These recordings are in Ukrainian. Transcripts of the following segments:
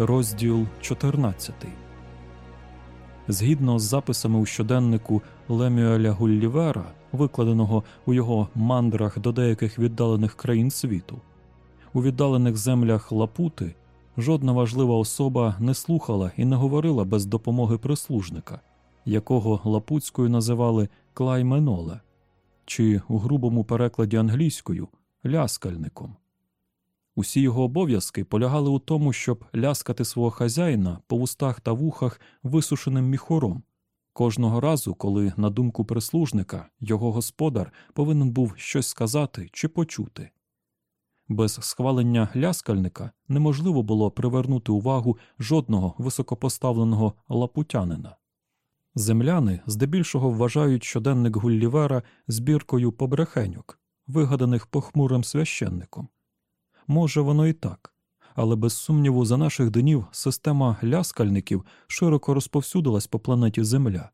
Розділ 14 Згідно з записами у щоденнику Лемюеля Гуллівера, викладеного у його мандрах до деяких віддалених країн світу, у віддалених землях Лапути жодна важлива особа не слухала і не говорила без допомоги прислужника, якого Лапутською називали Клайменоле, чи у грубому перекладі англійською ляскальником. Усі його обов'язки полягали у тому, щоб ляскати свого хазяїна по вустах та вухах висушеним міхором, кожного разу, коли, на думку прислужника, його господар повинен був щось сказати чи почути. Без схвалення ляскальника неможливо було привернути увагу жодного високопоставленого лапутянина. Земляни здебільшого вважають щоденник Гуллівера збіркою побрехеньок, вигаданих похмурим священником. Може, воно і так, але без сумніву, за наших днів система ляскальників широко розповсюдилась по планеті Земля,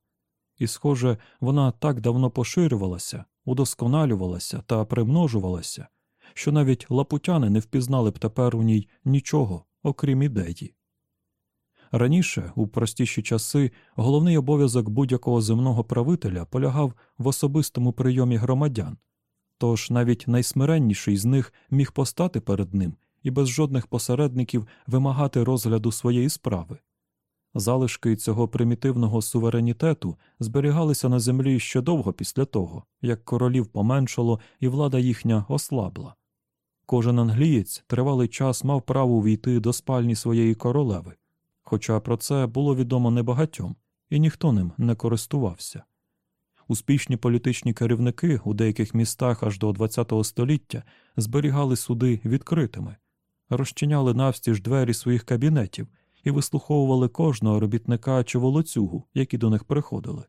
і, схоже, вона так давно поширювалася, удосконалювалася та примножувалася, що навіть лапутяни не впізнали б тепер у ній нічого, окрім ідеї. Раніше, у простіші часи, головний обов'язок будь-якого земного правителя полягав в особистому прийомі громадян. Тож навіть найсмиренніший з них міг постати перед ним і без жодних посередників вимагати розгляду своєї справи. Залишки цього примітивного суверенітету зберігалися на землі ще довго після того, як королів поменшало і влада їхня ослабла. Кожен англієць тривалий час мав право увійти до спальні своєї королеви, хоча про це було відомо небагатьом, і ніхто ним не користувався. Успішні політичні керівники у деяких містах аж до ХХ століття зберігали суди відкритими, розчиняли навстіж двері своїх кабінетів і вислуховували кожного робітника чи волоцюгу, які до них приходили.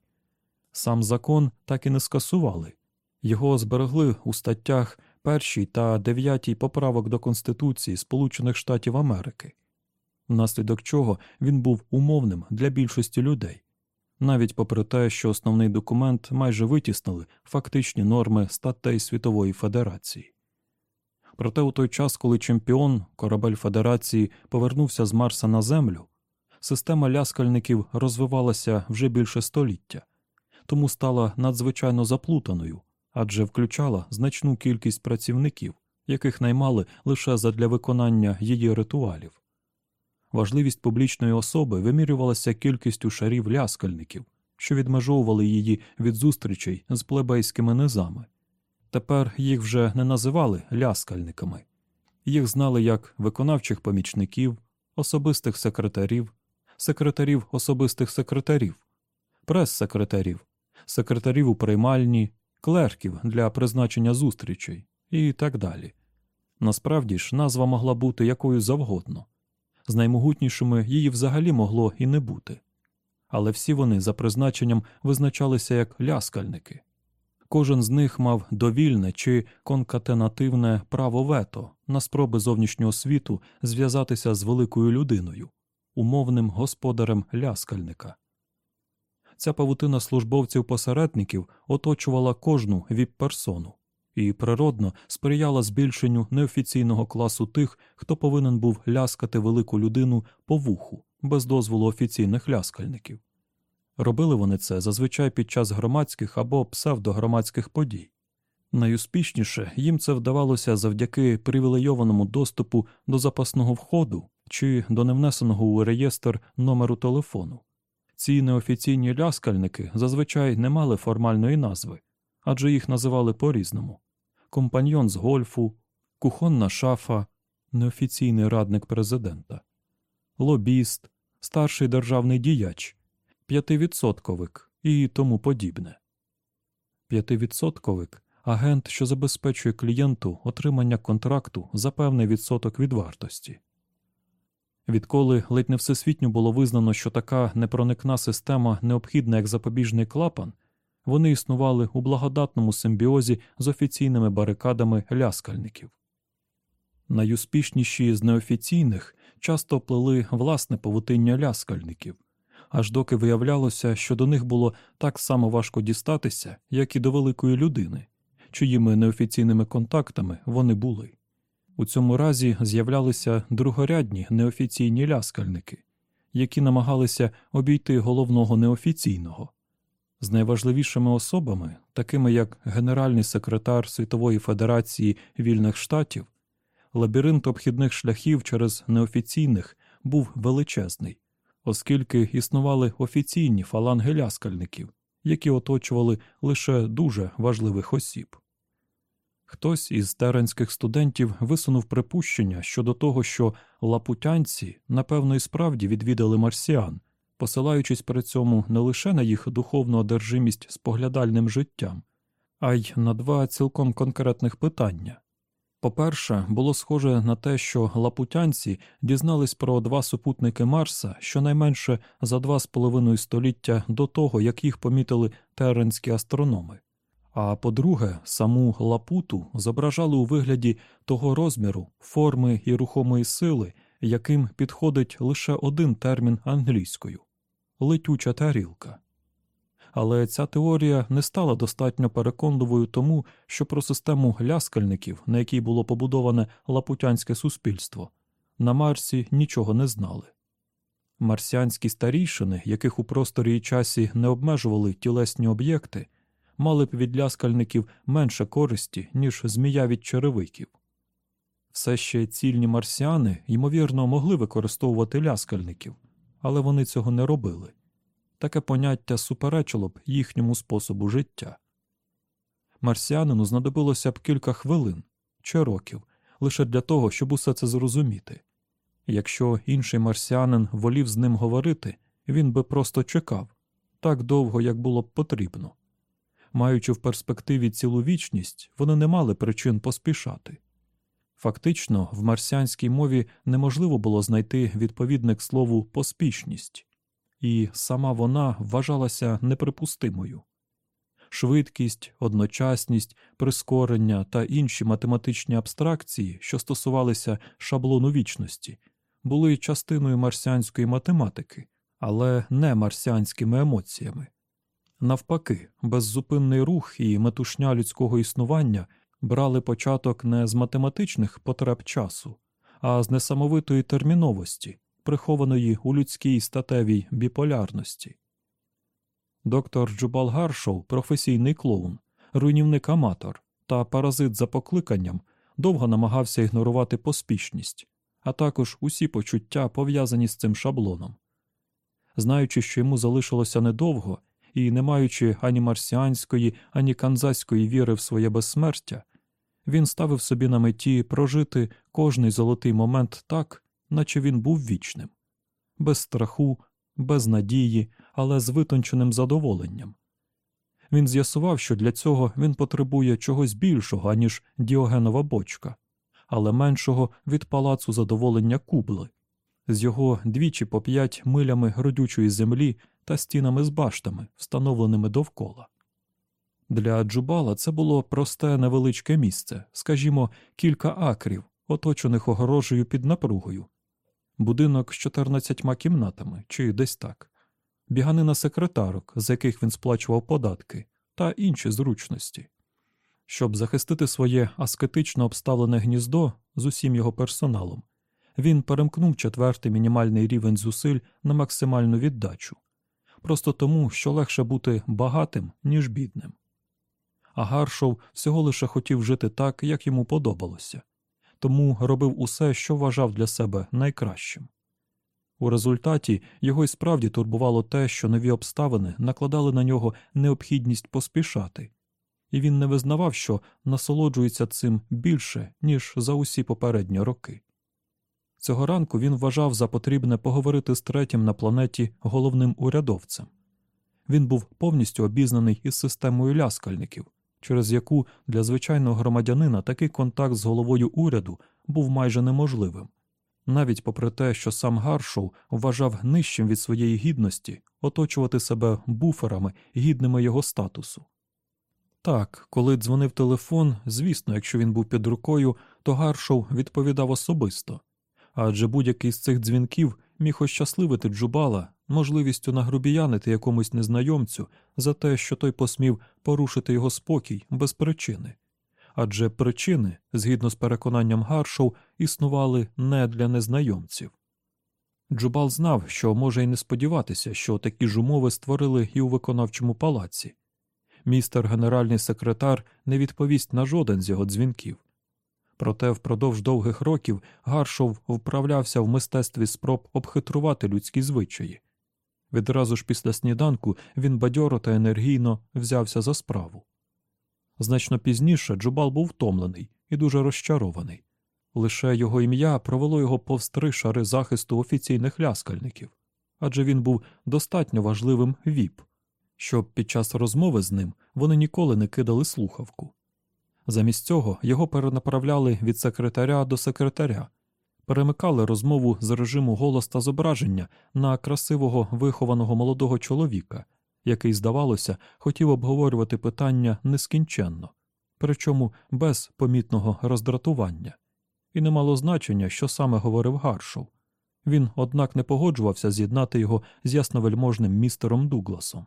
Сам закон так і не скасували, його зберегли у статтях 1 та 9 поправок до Конституції Сполучених Штатів Америки, внаслідок чого він був умовним для більшості людей навіть попри те, що основний документ майже витіснили фактичні норми статей Світової Федерації. Проте у той час, коли чемпіон, корабель Федерації, повернувся з Марса на Землю, система ляскальників розвивалася вже більше століття, тому стала надзвичайно заплутаною, адже включала значну кількість працівників, яких наймали лише задля виконання її ритуалів. Важливість публічної особи вимірювалася кількістю шарів ляскальників, що відмежовували її від зустрічей з плебейськими низами. Тепер їх вже не називали ляскальниками, їх знали як виконавчих помічників, особистих секретарів, секретарів особистих секретарів, прес-секретарів, секретарів у приймальні, клерків для призначення зустрічей і так далі. Насправді ж назва могла бути якою завгодно з наймогутнішими її взагалі могло і не бути. Але всі вони за призначенням визначалися як ляскальники. Кожен з них мав довільне чи конкатенативне право вето на спроби зовнішнього світу зв'язатися з великою людиною, умовним господарем ляскальника. Ця павутина службовців-посередників оточувала кожну віп-персону і природно сприяла збільшенню неофіційного класу тих, хто повинен був ляскати велику людину по вуху без дозволу офіційних ляскальників. Робили вони це зазвичай під час громадських або псевдогромадських подій. Найуспішніше їм це вдавалося завдяки привілейованому доступу до запасного входу чи до невнесеного у реєстр номеру телефону. Ці неофіційні ляскальники зазвичай не мали формальної назви, адже їх називали по різному компаньйон з гольфу, кухонна шафа, неофіційний радник президента, лобіст, старший державний діяч, п'ятивідсотковик і тому подібне. П'ятивідсотковик агент, що забезпечує клієнту отримання контракту за певний відсоток від вартості. Відколи ледь не всесвітньо було визнано, що така непроникна система необхідна як запобіжний клапан, вони існували у благодатному симбіозі з офіційними барикадами ляскальників. Найуспішніші з неофіційних часто плели власне павутиння ляскальників, аж доки виявлялося, що до них було так само важко дістатися, як і до великої людини, чиїми неофіційними контактами вони були. У цьому разі з'являлися другорядні неофіційні ляскальники, які намагалися обійти головного неофіційного. З найважливішими особами, такими як генеральний секретар Світової Федерації вільних штатів, лабіринт обхідних шляхів через неофіційних був величезний, оскільки існували офіційні фаланги ляскальників, які оточували лише дуже важливих осіб. Хтось із теренських студентів висунув припущення щодо того, що лапутянці, напевно, і справді відвідали марсіан, посилаючись при цьому не лише на їх духовну одержимість споглядальним життям, а й на два цілком конкретних питання. По-перше, було схоже на те, що лапутянці дізнались про два супутники Марса щонайменше за два з половиною століття до того, як їх помітили теренські астрономи. А по-друге, саму лапуту зображали у вигляді того розміру, форми і рухомої сили, яким підходить лише один термін англійською летюча тарілка. Але ця теорія не стала достатньо переконливою тому, що про систему ляскальників, на якій було побудоване лапутянське суспільство, на Марсі нічого не знали. Марсіанські старійшини, яких у просторі і часі не обмежували тілесні об'єкти, мали б від ляскальників менше користі, ніж змія від черевиків. Все ще цільні марсіани, ймовірно, могли використовувати ляскальників, але вони цього не робили. Таке поняття суперечило б їхньому способу життя. Марсіанину знадобилося б кілька хвилин чи років лише для того, щоб усе це зрозуміти. Якщо інший марсіанин волів з ним говорити, він би просто чекав так довго, як було б потрібно. Маючи в перспективі цілу вічність, вони не мали причин поспішати. Фактично, в марсіанській мові неможливо було знайти відповідник слову поспішність, і сама вона вважалася неприпустимою. Швидкість, одночасність, прискорення та інші математичні абстракції, що стосувалися шаблону вічності, були частиною марсіанської математики, але не марсіанськими емоціями. Навпаки, беззупинний рух і метушня людського існування брали початок не з математичних потреб часу, а з несамовитої терміновості, прихованої у людській статевій біполярності. Доктор Джубал Гаршоу, професійний клоун, руйнівник аматор та паразит за покликанням, довго намагався ігнорувати поспішність, а також усі почуття, пов'язані з цим шаблоном. Знаючи, що йому залишилося недовго, і, не маючи ані марсіанської, ані канзаської віри в своє безсмертя, він ставив собі на меті прожити кожний золотий момент так, наче він був вічним, без страху, без надії, але з витонченим задоволенням. Він з'ясував, що для цього він потребує чогось більшого, аніж діогенова бочка, але меншого від палацу задоволення кубли, з його двічі по п'ять милями родючої землі та стінами з баштами, встановленими довкола. Для Джубала це було просте невеличке місце, скажімо, кілька акрів, оточених огорожею під напругою, будинок з 14 кімнатами чи десь так, біганина секретарок, з яких він сплачував податки, та інші зручності. Щоб захистити своє аскетично обставлене гніздо з усім його персоналом, він перемкнув четвертий мінімальний рівень зусиль на максимальну віддачу, просто тому, що легше бути багатим, ніж бідним. А Гаршов всього лише хотів жити так, як йому подобалося, тому робив усе, що вважав для себе найкращим. У результаті його й справді турбувало те, що нові обставини накладали на нього необхідність поспішати, і він не визнавав, що насолоджується цим більше, ніж за усі попередні роки. Цього ранку він вважав за потрібне поговорити з третім на планеті головним урядовцем. Він був повністю обізнаний із системою ляскальників, через яку для звичайного громадянина такий контакт з головою уряду був майже неможливим, навіть попри те, що сам Гаршоу вважав нижчим від своєї гідності оточувати себе буферами, гідними його статусу. Так, коли дзвонив телефон, звісно, якщо він був під рукою, то Гаршоу відповідав особисто, адже будь-який з цих дзвінків міг ощасливити Джубала можливістю нагрубіянити якомусь незнайомцю за те, що той посмів порушити його спокій без причини. Адже причини, згідно з переконанням Гаршоу, існували не для незнайомців. Джубал знав, що може й не сподіватися, що такі ж умови створили і у виконавчому палаці. Містер генеральний секретар не відповість на жоден з його дзвінків. Проте впродовж довгих років Гаршов вправлявся в мистецтві спроб обхитрувати людські звичаї. Відразу ж після сніданку він бадьоро та енергійно взявся за справу. Значно пізніше Джубал був втомлений і дуже розчарований. Лише його ім'я провело його повз три шари захисту офіційних ляскальників, адже він був достатньо важливим віп, щоб під час розмови з ним вони ніколи не кидали слухавку. Замість цього його перенаправляли від секретаря до секретаря, перемикали розмову з режиму голос та зображення на красивого вихованого молодого чоловіка, який, здавалося, хотів обговорювати питання нескінченно, причому без помітного роздратування. І не мало значення, що саме говорив Гаршоу. Він, однак, не погоджувався з'єднати його з ясновельможним містером Дугласом.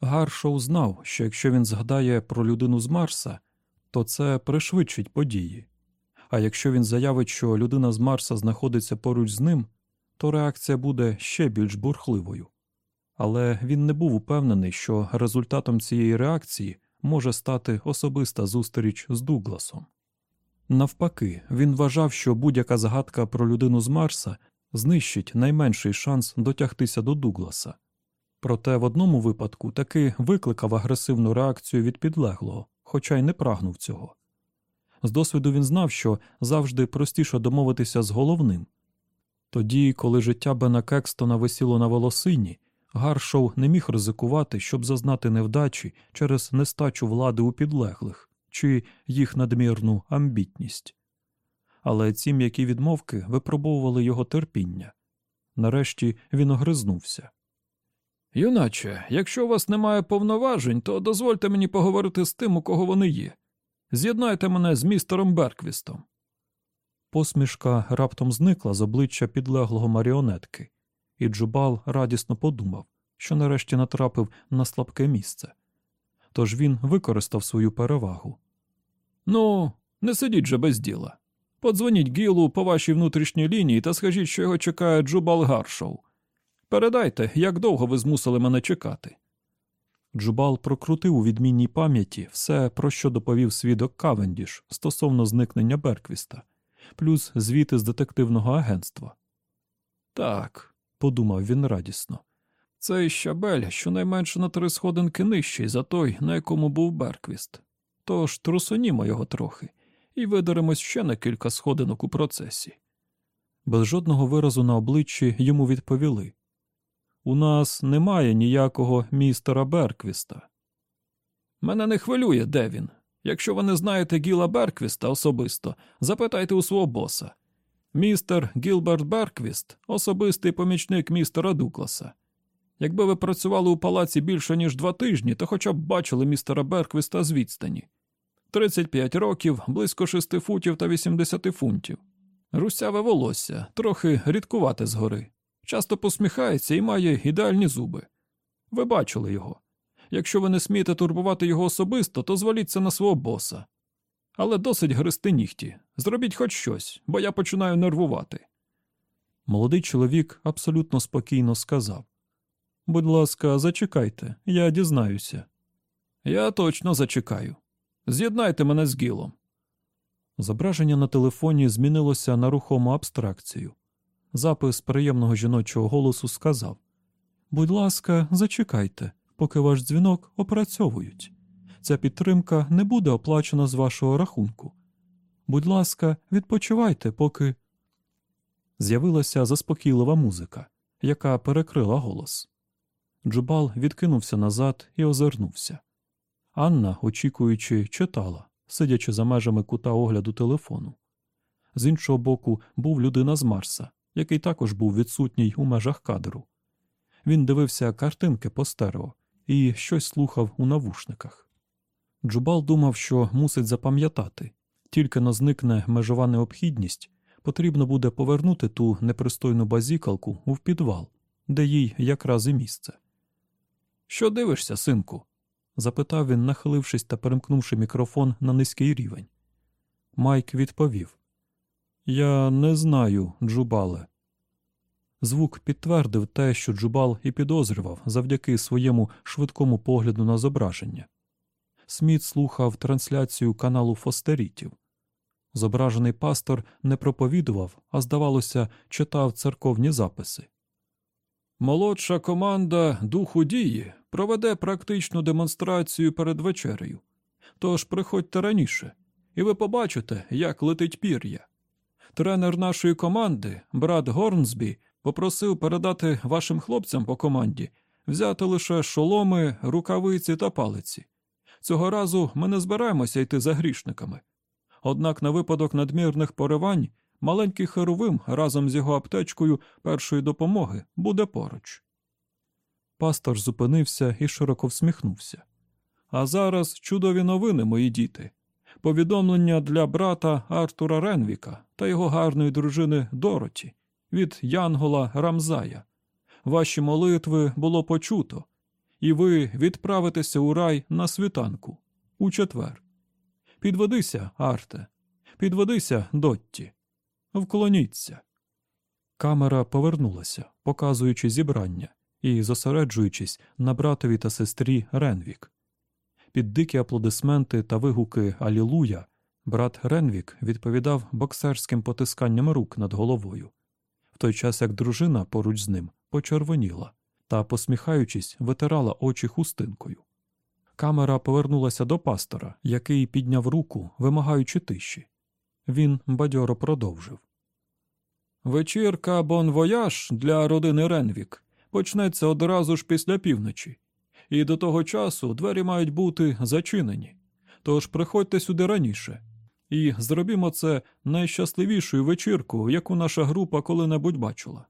Гаршоу знав, що якщо він згадає про людину з Марса, то це пришвидшить події. А якщо він заявить, що людина з Марса знаходиться поруч з ним, то реакція буде ще більш бурхливою. Але він не був упевнений, що результатом цієї реакції може стати особиста зустріч з Дугласом. Навпаки, він вважав, що будь-яка згадка про людину з Марса знищить найменший шанс дотягтися до Дугласа. Проте в одному випадку таки викликав агресивну реакцію від підлеглого, хоча й не прагнув цього. З досвіду він знав, що завжди простіше домовитися з головним. Тоді, коли життя Бена Кекстона висіло на волосині, Гаршоу не міг ризикувати, щоб зазнати невдачі через нестачу влади у підлеглих чи їх надмірну амбітність. Але ці м'які відмовки випробовували його терпіння. Нарешті він огризнувся. Юначе, якщо у вас немає повноважень, то дозвольте мені поговорити з тим, у кого вони є. З'єднайте мене з містером Берквістом. Посмішка раптом зникла з обличчя підлеглого маріонетки, і Джубал радісно подумав, що нарешті натрапив на слабке місце. Тож він використав свою перевагу. Ну, не сидіть же без діла. Подзвоніть Гілу по вашій внутрішній лінії та скажіть, що його чекає Джубал Гаршоу. Передайте, як довго ви змусили мене чекати. Джубал прокрутив у відмінній пам'яті все, про що доповів свідок Кавендіш стосовно зникнення Берквіста, плюс звіти з детективного агентства. Так, подумав він радісно. Цей щабель щонайменше на три сходинки нижчий за той, на якому був Берквіст. Тож трусонімо його трохи і видеремось ще на кілька сходинок у процесі. Без жодного виразу на обличчі йому відповіли У нас немає ніякого містера Берквіста. Мене не хвилює, де він. Якщо ви не знаєте Гіла Берквіста особисто, запитайте у свого боса. Містер Гілберт Берквіст особистий помічник містера Дукласа. Якби ви працювали у палаці більше ніж два тижні, то хоча б бачили містера Берквіста з відстані. 35 років, близько 6 футів та 80 фунтів. Русяве волосся, трохи рідкувате згори. Часто посміхається і має ідеальні зуби. Ви бачили його. Якщо ви не смієте турбувати його особисто, то зваліться на свого боса. Але досить гристи нігті. Зробіть хоч щось, бо я починаю нервувати. Молодий чоловік абсолютно спокійно сказав Будь ласка, зачекайте, я дізнаюся. Я точно зачекаю. З'єднайте мене з Гілом. Зображення на телефоні змінилося на рухому абстракцію. Запис приємного жіночого голосу сказав Будь ласка, зачекайте, поки ваш дзвінок опрацьовують. Ця підтримка не буде оплачена з вашого рахунку. Будь ласка, відпочивайте, поки. З'явилася заспокійлива музика, яка перекрила голос. Джубал відкинувся назад і озирнувся. Анна, очікуючи, читала, сидячи за межами кута огляду телефону. З іншого боку, був людина з Марса, який також був відсутній у межах кадру. Він дивився картинки по стерео і щось слухав у навушниках. Джубал думав, що мусить запам'ятати, тільки но зникне межова необхідність, потрібно буде повернути ту непристойну базікалку у підвал, де їй якраз і місце. Що дивишся, синку? запитав він, нахилившись та перемкнувши мікрофон на низький рівень. Майк відповів Я не знаю, Джубале. Звук підтвердив те, що Джубал і підозрював завдяки своєму швидкому погляду на зображення. Сміт слухав трансляцію каналу Фостерітів. Зображений пастор не проповідував, а, здавалося, читав церковні записи. Молодша команда духу дії проведе практичну демонстрацію перед вечерею. Тож приходьте раніше, і ви побачите, як летить пір'я. Тренер нашої команди, брат Горнсбі, попросив передати вашим хлопцям по команді взяти лише шоломи, рукавиці та палиці. Цього разу ми не збираємося йти за грішниками. Однак на випадок надмірних поривань маленький херовим разом з його аптечкою першої допомоги буде поруч. Пастор зупинився і широко всміхнувся. А зараз чудові новини, мої діти. Повідомлення для брата Артура Ренвіка та його гарної дружини Дороті від Янгола Рамзая. Ваші молитви було почуто, і ви відправитеся у рай на світанку у четвер. Підведися, Арте, підведися, Дотті, вклоніться. Камера повернулася, показуючи зібрання і зосереджуючись на братові та сестрі Ренвік. Під дикі аплодисменти та вигуки Алілуя брат Ренвік відповідав боксерським потисканням рук над головою, в той час як дружина поруч з ним почервоніла та, посміхаючись, витирала очі хустинкою. Камера повернулася до пастора, який підняв руку, вимагаючи тиші. Він бадьоро продовжив. Вечірка Bon voyage для родини Ренвік почнеться одразу ж після півночі, і до того часу двері мають бути зачинені. Тож приходьте сюди раніше і зробімо це найщасливішою вечіркою, яку наша група коли-небудь бачила.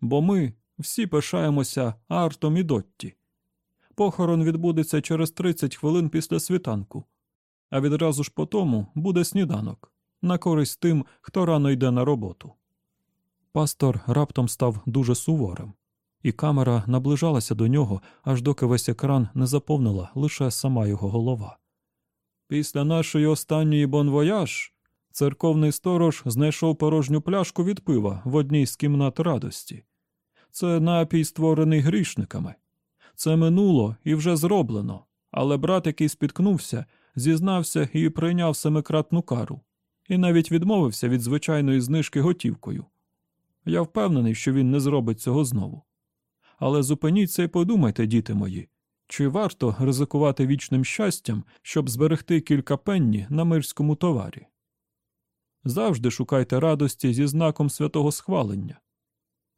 Бо ми всі пишаємося Артом і Дотті. Похорон відбудеться через 30 хвилин після світанку, а відразу ж по тому буде сніданок на користь тим, хто рано йде на роботу. Пастор раптом став дуже суворим, і камера наближалася до нього, аж доки весь екран не заповнила лише сама його голова. Після нашої останньої bon voyage церковний сторож знайшов порожню пляшку від пива в одній з кімнат радості. Це напій, створений грішниками. Це минуло і вже зроблено, але брат, який спіткнувся, зізнався і прийняв семикратну кару, і навіть відмовився від звичайної знижки готівкою. Я впевнений, що він не зробить цього знову. Але зупиніться і подумайте, діти мої, чи варто ризикувати вічним щастям, щоб зберегти кілька пенні на мирському товарі? Завжди шукайте радості зі знаком святого схвалення,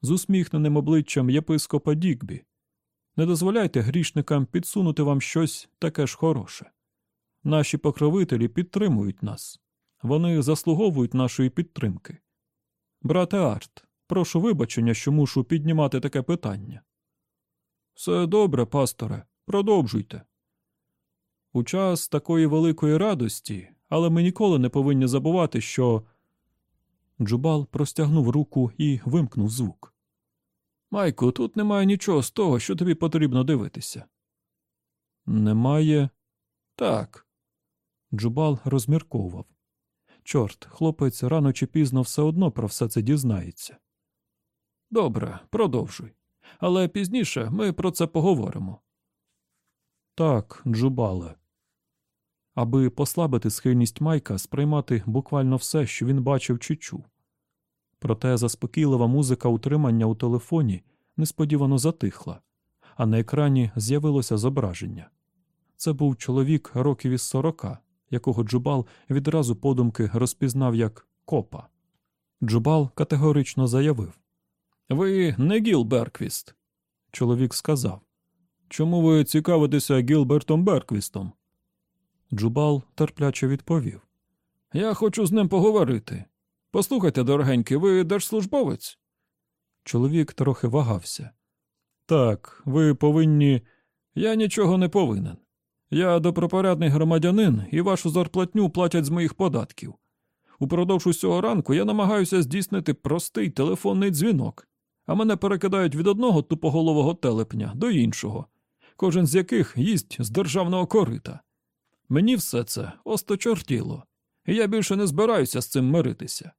з усміхненим обличчям єпископа Дікбі. Не дозволяйте грішникам підсунути вам щось таке ж хороше. Наші покровителі підтримують нас, вони заслуговують нашої підтримки. Брате Арт, прошу вибачення, що мушу піднімати таке питання. Все добре, пасторе, продовжуйте. У час такої великої радості, але ми ніколи не повинні забувати, що. Джубал простягнув руку і вимкнув звук. Майку, тут немає нічого з того, що тобі потрібно дивитися. Немає. Так. Джубал розмірковував. Чорт, хлопець рано чи пізно все одно про все це дізнається. Добре, продовжуй. Але пізніше ми про це поговоримо. Так, Джубале. Аби послабити схильність Майка сприймати буквально все, що він бачив чи чув. Проте заспокійлива музика утримання у телефоні несподівано затихла, а на екрані з'явилося зображення. Це був чоловік років із сорока, якого Джубал відразу подумки розпізнав як копа. Джубал категорично заявив Ви не Гіл Берквіст. Чоловік сказав Чому ви цікавитеся Гілбертом Берквістом? Джубал терпляче відповів. Я хочу з ним поговорити. Послухайте, дорогенький, ви держслужбовець? Чоловік трохи вагався. Так, ви повинні. Я нічого не повинен. Я добропорядний громадянин і вашу зарплатню платять з моїх податків. Упродовж усього ранку я намагаюся здійснити простий телефонний дзвінок, а мене перекидають від одного тупоголового телепня до іншого, кожен з яких їсть з державного корита. Мені все це осточортіло, і я більше не збираюся з цим миритися.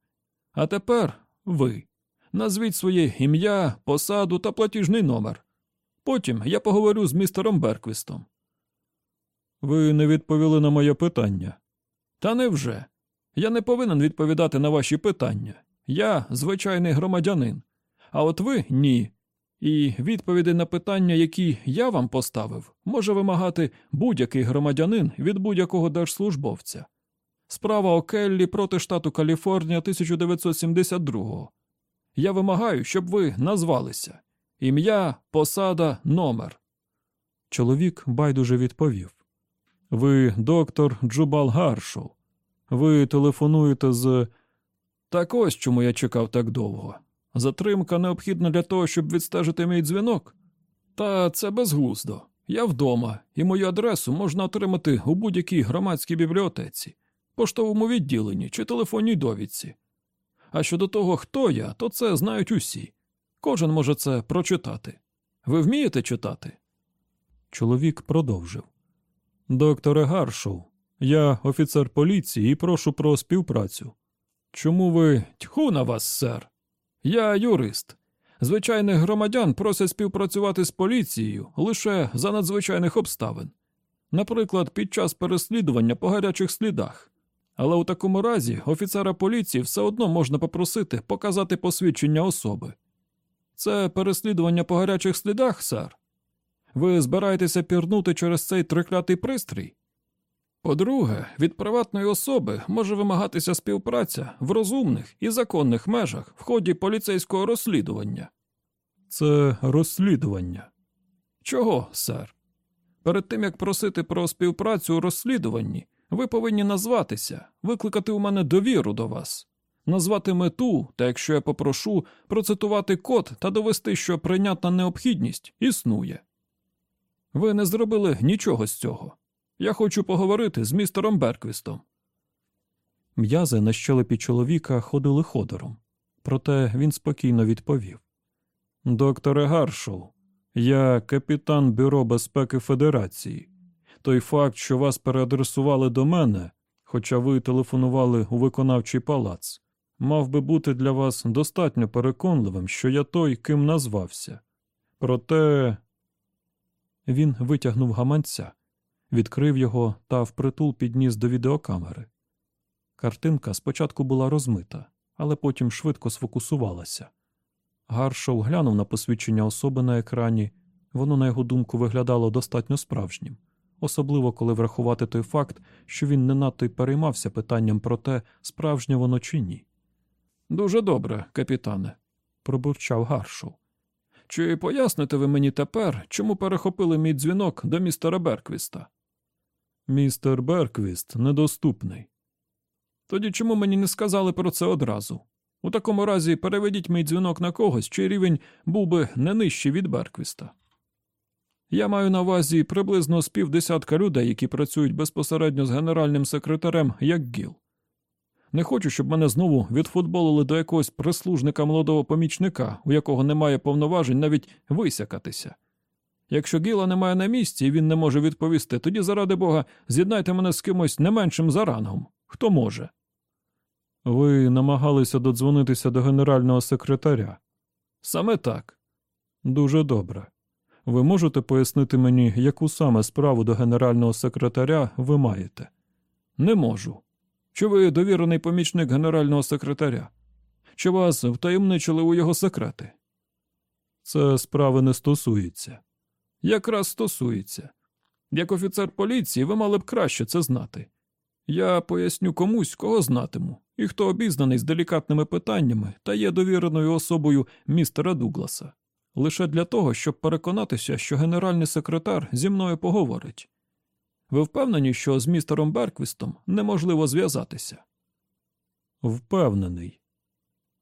А тепер ви. Назвіть своє ім'я, посаду та платіжний номер. Потім я поговорю з містером Берквістом. Ви не відповіли на моє питання. Та невже? Я не повинен відповідати на ваші питання. Я звичайний громадянин. А от ви ні. І відповіді на питання, які я вам поставив, може вимагати будь-який громадянин від будь-якого держслужбовця. Справа Океллі проти штату Каліфорнія 1972-го. Я вимагаю, щоб ви назвалися ім'я, посада, номер. Чоловік байдуже відповів Ви доктор Джубал Гаршоу. Ви телефонуєте з. Так ось чому я чекав так довго. Затримка необхідна для того, щоб відстежити мій дзвінок. Та це безглуздо. Я вдома, і мою адресу можна отримати у будь-якій громадській бібліотеці, поштовому відділенні чи телефонній довідці. А щодо того, хто я, то це знають усі. Кожен може це прочитати. Ви вмієте читати? Чоловік продовжив. Докторе Гаршоу, я офіцер поліції і прошу про співпрацю. Чому ви тьху на вас, сер? Я юрист. Звичайних громадян просять співпрацювати з поліцією лише за надзвичайних обставин, наприклад, під час переслідування по гарячих слідах. Але у такому разі офіцера поліції все одно можна попросити показати посвідчення особи. Це переслідування по гарячих слідах, сер. Ви збираєтеся пірнути через цей триклятий пристрій? По-друге, від приватної особи може вимагатися співпраця в розумних і законних межах в ході поліцейського розслідування. Це розслідування. Чого, сер? Перед тим як просити про співпрацю у розслідуванні, ви повинні назватися, викликати у мене довіру до вас, назвати мету, та якщо я попрошу, процитувати код та довести, що прийнятна необхідність існує. Ви не зробили нічого з цього. Я хочу поговорити з містером Берквістом. М'язи на щелепі чоловіка ходили ходором, проте він спокійно відповів: Докторе Гаршоу, я капітан Бюро безпеки Федерації. Той факт, що вас переадресували до мене, хоча ви телефонували у виконавчий палац, мав би бути для вас достатньо переконливим, що я той, ким назвався. Проте він витягнув гаманця відкрив його та впритул підніс до відеокамери. Картинка спочатку була розмита, але потім швидко сфокусувалася. Гаршоу глянув на посвідчення особи на екрані, воно, на його думку, виглядало достатньо справжнім, особливо коли врахувати той факт, що він не надто й переймався питанням про те, справжнє воно чи ні. Дуже добре, капітане, пробурчав Гаршоу. Чи поясните ви мені тепер, чому перехопили мій дзвінок до містера Берквіста? Містер Берквіст недоступний. Тоді чому мені не сказали про це одразу? У такому разі переведіть мій дзвінок на когось, чий рівень був би не нижчий від Берквіста. Я маю на увазі приблизно з півдесятка людей, які працюють безпосередньо з генеральним секретарем, як ГІЛ. Не хочу, щоб мене знову відфутболили до якогось прислужника молодого помічника, у якого немає повноважень навіть висякатися. Якщо Гіла немає на місці і він не може відповісти, тоді, заради Бога, з'єднайте мене з кимось не меншим за рангом. Хто може? Ви намагалися додзвонитися до генерального секретаря. Саме так. Дуже добре. Ви можете пояснити мені, яку саме справу до генерального секретаря ви маєте? Не можу. Чи ви довірений помічник генерального секретаря? Чи вас втаємничили у його секрети? Це справи не стосується якраз стосується. Як офіцер поліції, ви мали б краще це знати. Я поясню комусь, кого знатиму, і хто обізнаний з делікатними питаннями та є довіреною особою містера Дугласа. лише для того, щоб переконатися, що генеральний секретар зі мною поговорить. Ви впевнені, що з містером Берквістом неможливо зв'язатися? Впевнений.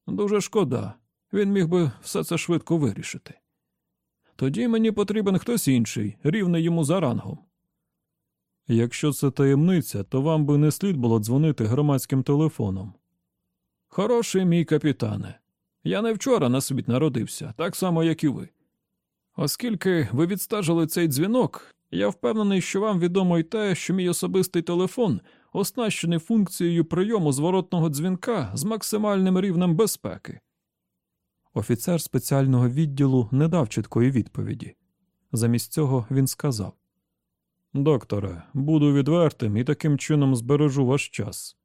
Дуже шкода. Він міг би все це швидко вирішити. Тоді мені потрібен хтось інший, рівний йому за рангом. Якщо це таємниця, то вам би не слід було дзвонити громадським телефоном. Хороший мій капітане. Я не вчора на світ народився, так само, як і ви. Оскільки ви відстежили цей дзвінок, я впевнений, що вам відомо й те, що мій особистий телефон оснащений функцією прийому зворотного дзвінка з максимальним рівнем безпеки. Офіцер спеціального відділу не дав чіткої відповіді. Замість цього він сказав Докторе, буду відвертим і таким чином збережу ваш час.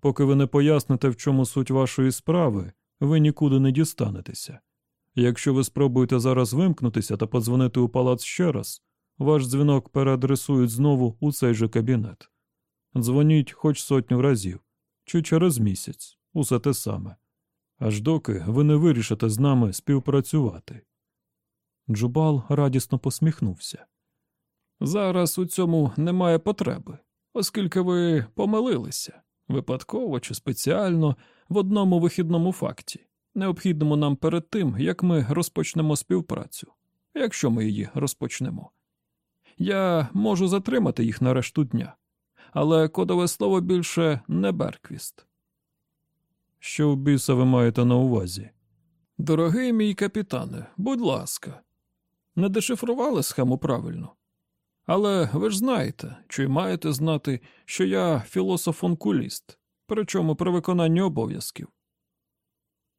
Поки ви не поясните, в чому суть вашої справи, ви нікуди не дістанетеся. Якщо ви спробуєте зараз вимкнутися та подзвонити у палац ще раз, ваш дзвінок переадресують знову у цей же кабінет. Дзвоніть хоч сотню разів, чи через місяць, усе те саме. Аж доки ви не вирішите з нами співпрацювати. Джубал радісно посміхнувся. Зараз у цьому немає потреби, оскільки ви помилилися випадково чи спеціально в одному вихідному факті, необхідному нам перед тим, як ми розпочнемо співпрацю, якщо ми її розпочнемо. Я можу затримати їх на решту дня, але кодове слово більше не Берквіст. Що в біса ви маєте на увазі? Дорогий мій капітане, будь ласка, не дешифрували схему правильно. Але ви ж знаєте, чи маєте знати, що я філософ-онкуліст, причому при виконанні обов'язків.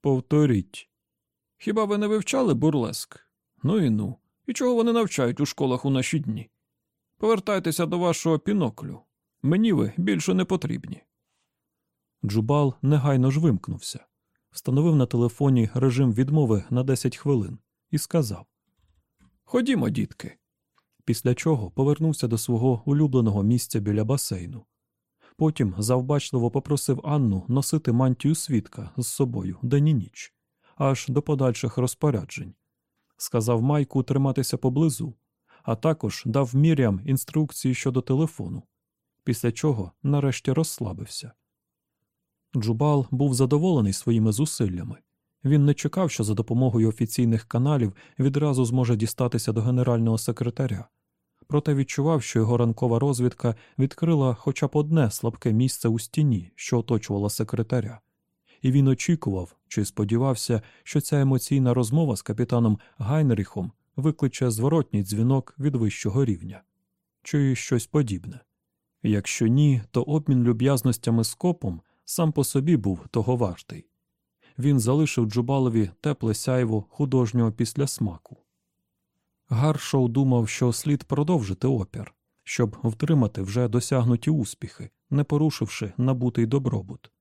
Повторіть. Хіба ви не вивчали бурлеск? Ну і ну. І чого вони навчають у школах у наші дні? Повертайтеся до вашого піноклю. Мені ви більше не потрібні. Джубал негайно ж вимкнувся, встановив на телефоні режим відмови на 10 хвилин і сказав Ходімо, дітки після чого повернувся до свого улюбленого місця біля басейну. Потім завбачливо попросив Анну носити мантію свідка з собою день і ніч, аж до подальших розпоряджень. Сказав Майку триматися поблизу, а також дав Мірям інструкції щодо телефону, після чого нарешті розслабився. Джубал був задоволений своїми зусиллями. Він не чекав, що за допомогою офіційних каналів відразу зможе дістатися до генерального секретаря, проте відчував, що його ранкова розвідка відкрила хоча б одне слабке місце у стіні, що оточувала секретаря, і він очікував чи сподівався, що ця емоційна розмова з капітаном Гайнріхом викличе зворотній дзвінок від вищого рівня, чи щось подібне. Якщо ні, то обмін люб'язностями з копом сам по собі був того вартий він залишив Джубалові тепле сяйво художнього післясмаку. Гаршоу думав, що слід продовжити опір, щоб втримати вже досягнуті успіхи, не порушивши набутий добробут,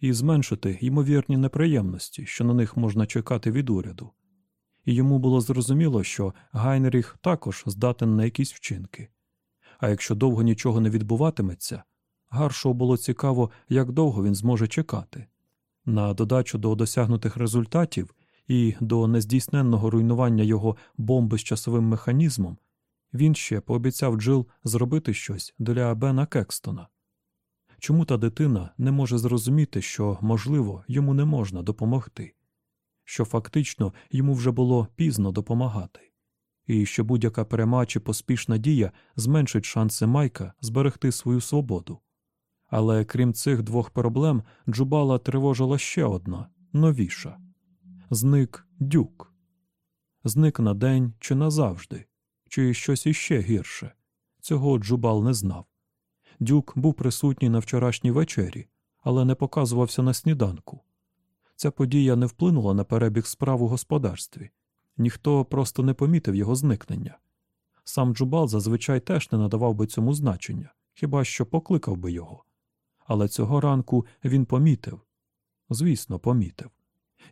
і зменшити ймовірні неприємності, що на них можна чекати від уряду. І йому було зрозуміло, що Гайнріх також здатен на якісь вчинки. А якщо довго нічого не відбуватиметься, Гаршоу було цікаво, як довго він зможе чекати. На додачу до досягнутих результатів і до нездійсненного руйнування його бомби з часовим механізмом, він ще пообіцяв Джил зробити щось для Бена Кекстона. Чому та дитина не може зрозуміти, що, можливо, йому не можна допомогти, що фактично йому вже було пізно допомагати, і що будь-яка перема чи поспішна дія зменшить шанси Майка зберегти свою свободу. Але крім цих двох проблем, Джубала тривожила ще одна новіша зник дюк, зник на день чи назавжди, чи щось іще гірше. Цього Джубал не знав. Дюк був присутній на вчорашній вечері, але не показувався на сніданку. Ця подія не вплинула на перебіг справ у господарстві, ніхто просто не помітив його зникнення. Сам Джубал зазвичай теж не надавав би цьому значення, хіба що покликав би його але цього ранку він помітив звісно, помітив,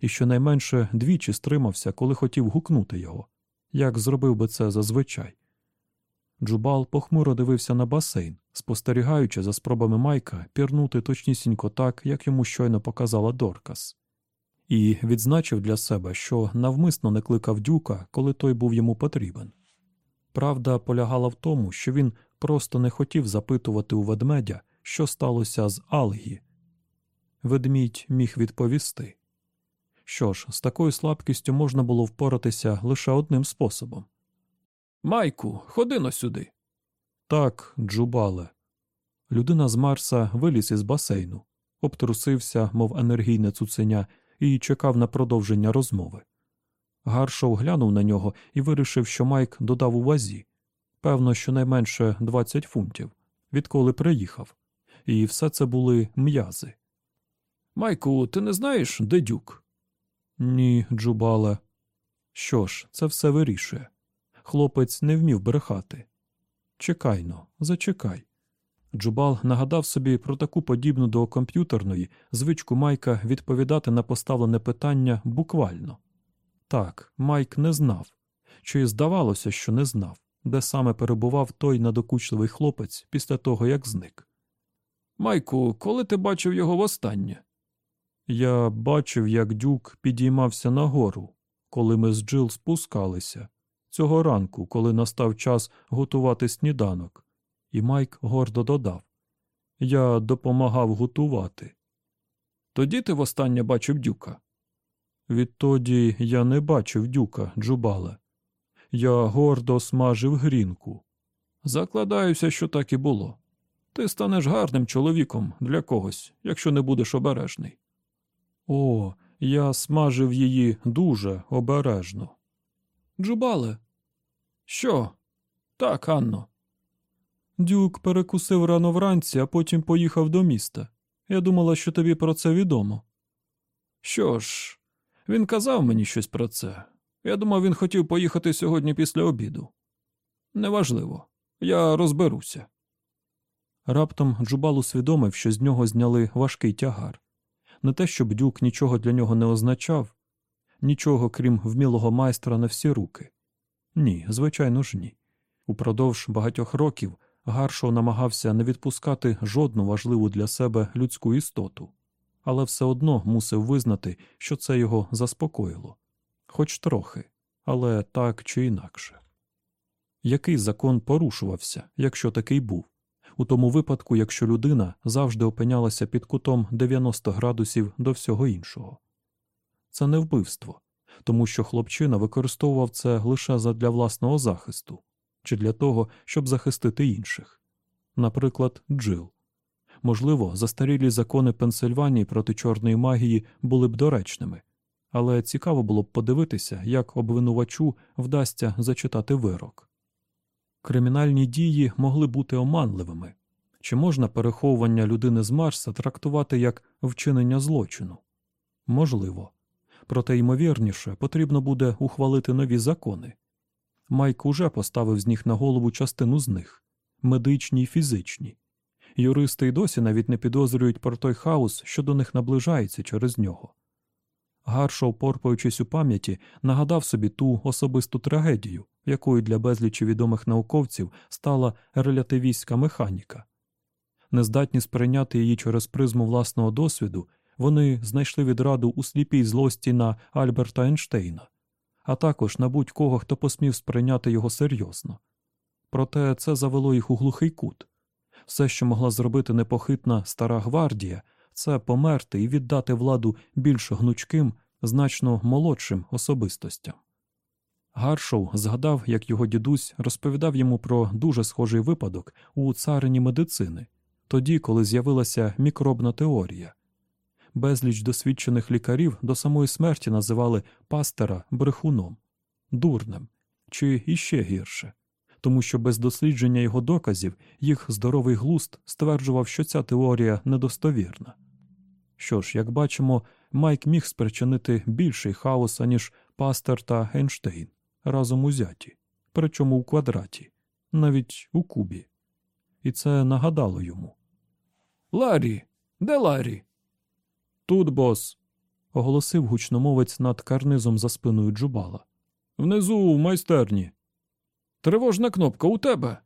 і щонайменше двічі стримався, коли хотів гукнути його, як зробив би це зазвичай. Джубал похмуро дивився на басейн, спостерігаючи за спробами Майка пірнути точнісінько так, як йому щойно показала Доркас. і відзначив для себе, що навмисно не кликав дюка, коли той був йому потрібен. Правда полягала в тому, що він просто не хотів запитувати у ведмедя, що сталося з Алгі. Ведмідь міг відповісти. Що ж, з такою слабкістю можна було впоратися лише одним способом. Майку, ходи но сюди. Так, Джубале. Людина з Марса виліз із басейну, обтрусився, мов енергійне цуценя, і чекав на продовження розмови. Гаршоу глянув на нього і вирішив, що Майк додав у вазі певно, щонайменше 20 фунтів, відколи приїхав, і все це були м'язи. Майку, ти не знаєш, де дюк? Ні, Джубале. Що ж, це все вирішує. Хлопець не вмів брехати. Чекайно, зачекай. Джубал нагадав собі про таку подібну до комп'ютерної звичку Майка відповідати на поставлене питання буквально. Так, Майк не знав, чи здавалося, що не знав, де саме перебував той надокучливий хлопець після того, як зник. Майку, коли ти бачив його востаннє? Я бачив, як дюк підіймався нагору, коли ми з Джил спускалися, цього ранку, коли настав час готувати сніданок, і Майк гордо додав Я допомагав готувати. Тоді ти востаннє бачив дюка. Відтоді я не бачив дюка, Джубале. Я гордо смажив грінку. Закладаюся, що так і було. Ти станеш гарним чоловіком для когось, якщо не будеш обережний. О, я смажив її дуже обережно. Джубале. Що? Так, Анно. Дюк перекусив рано вранці, а потім поїхав до міста. Я думала, що тобі про це відомо. Що ж, він казав мені щось про це. Я думав, він хотів поїхати сьогодні після обіду. Неважливо, я розберуся. Раптом Джубал усвідомив, що з нього зняли важкий тягар. Не те, щоб дюк нічого для нього не означав, нічого, крім вмілого майстра на всі руки. Ні, звичайно ж ні. Упродовж багатьох років Гаршоу намагався не відпускати жодну важливу для себе людську істоту, але все одно мусив визнати, що це його заспокоїло хоч трохи, але так чи інакше. Який закон порушувався, якщо такий був, у тому випадку, якщо людина завжди опинялася під кутом 90 градусів до всього іншого? Це не вбивство, тому що хлопчина використовував це лише задля власного захисту чи для того, щоб захистити інших, наприклад, Джил. Можливо, застарілі закони Пенсильванії проти чорної магії були б доречними, але цікаво було б подивитися, як обвинувачу вдасться зачитати вирок. Кримінальні дії могли бути оманливими чи можна переховування людини з Марса трактувати як вчинення злочину? Можливо. Проте, ймовірніше, потрібно буде ухвалити нові закони. Майк уже поставив з них на голову частину з них медичні й фізичні. Юристи й досі навіть не підозрюють про той хаос, що до них наближається через нього. Гаршоу, порпаючись у пам'яті, нагадав собі ту особисту трагедію, якою для безлічі відомих науковців стала релятивістська механіка. Нездатні сприйняти її через призму власного досвіду, вони знайшли відраду у сліпій злості на Альберта Ейнштейна, а також на будь-кого, хто посмів сприйняти його серйозно. Проте це завело їх у глухий кут. Все, що могла зробити непохитна стара гвардія, це померти і віддати владу більш гнучким, значно молодшим особистостям. Гаршоу згадав, як його дідусь розповідав йому про дуже схожий випадок у царині медицини, тоді, коли з'явилася мікробна теорія. Безліч досвідчених лікарів до самої смерті називали пастера брехуном, дурнем чи іще гірше, тому що без дослідження його доказів їх здоровий глуст стверджував, що ця теорія недостовірна. Що ж, як бачимо, Майк міг спричинити більший хаос, аніж Пастер та Ейнштейн разом узяті, причому у квадраті, навіть у кубі. І це нагадало йому. Ларі, де Ларі? Тут, бос, оголосив гучномовець над карнизом за спиною джубала. Внизу, в майстерні. Тривожна кнопка у тебе.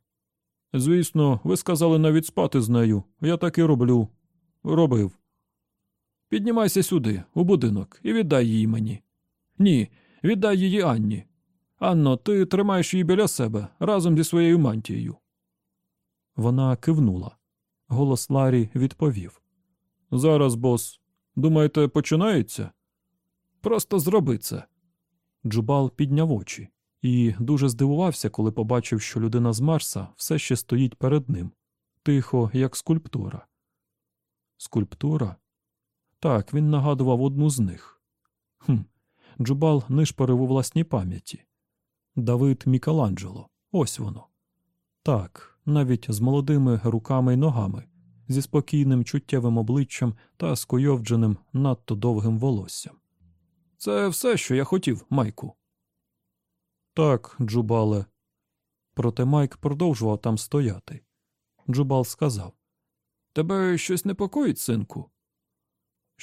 Звісно, ви сказали навіть спати з нею. Я так і роблю. Робив. Піднімайся сюди, у будинок, і віддай її мені. Ні, віддай її Анні. Анно, ти тримаєш її біля себе разом зі своєю мантією. Вона кивнула. Голос Ларі відповів Зараз, бос. Думаєте, починається? Просто зроби це. Джубал підняв очі і дуже здивувався, коли побачив, що людина з Марса все ще стоїть перед ним, тихо, як скульптура. Скульптура? Так, він нагадував одну з них. Хм, Джубал нишпорив у власній пам'яті. Давид Мікеланджело. Ось воно. Так, навіть з молодими руками й ногами, зі спокійним чуттєвим обличчям та скойовдженим надто довгим волоссям. Це все, що я хотів, Майку. Так, Джубале. Проте Майк продовжував там стояти. Джубал сказав Тебе щось непокоїть, синку?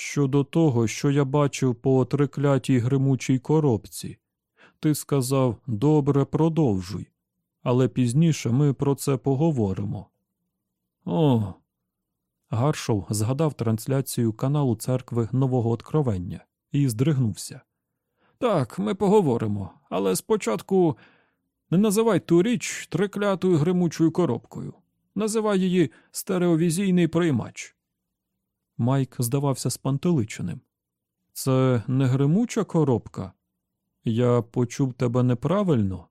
Щодо того, що я бачив по триклятій гримучій коробці, ти сказав добре, продовжуй, але пізніше ми про це поговоримо. О. Гаршоу згадав трансляцію каналу церкви Нового Откровення і здригнувся. Так, ми поговоримо, але спочатку не називай ту річ триклятою гримучою коробкою. Називай її стереовізійний приймач. Майк здавався спантеличеним. Це не гримуча коробка? Я почув тебе неправильно?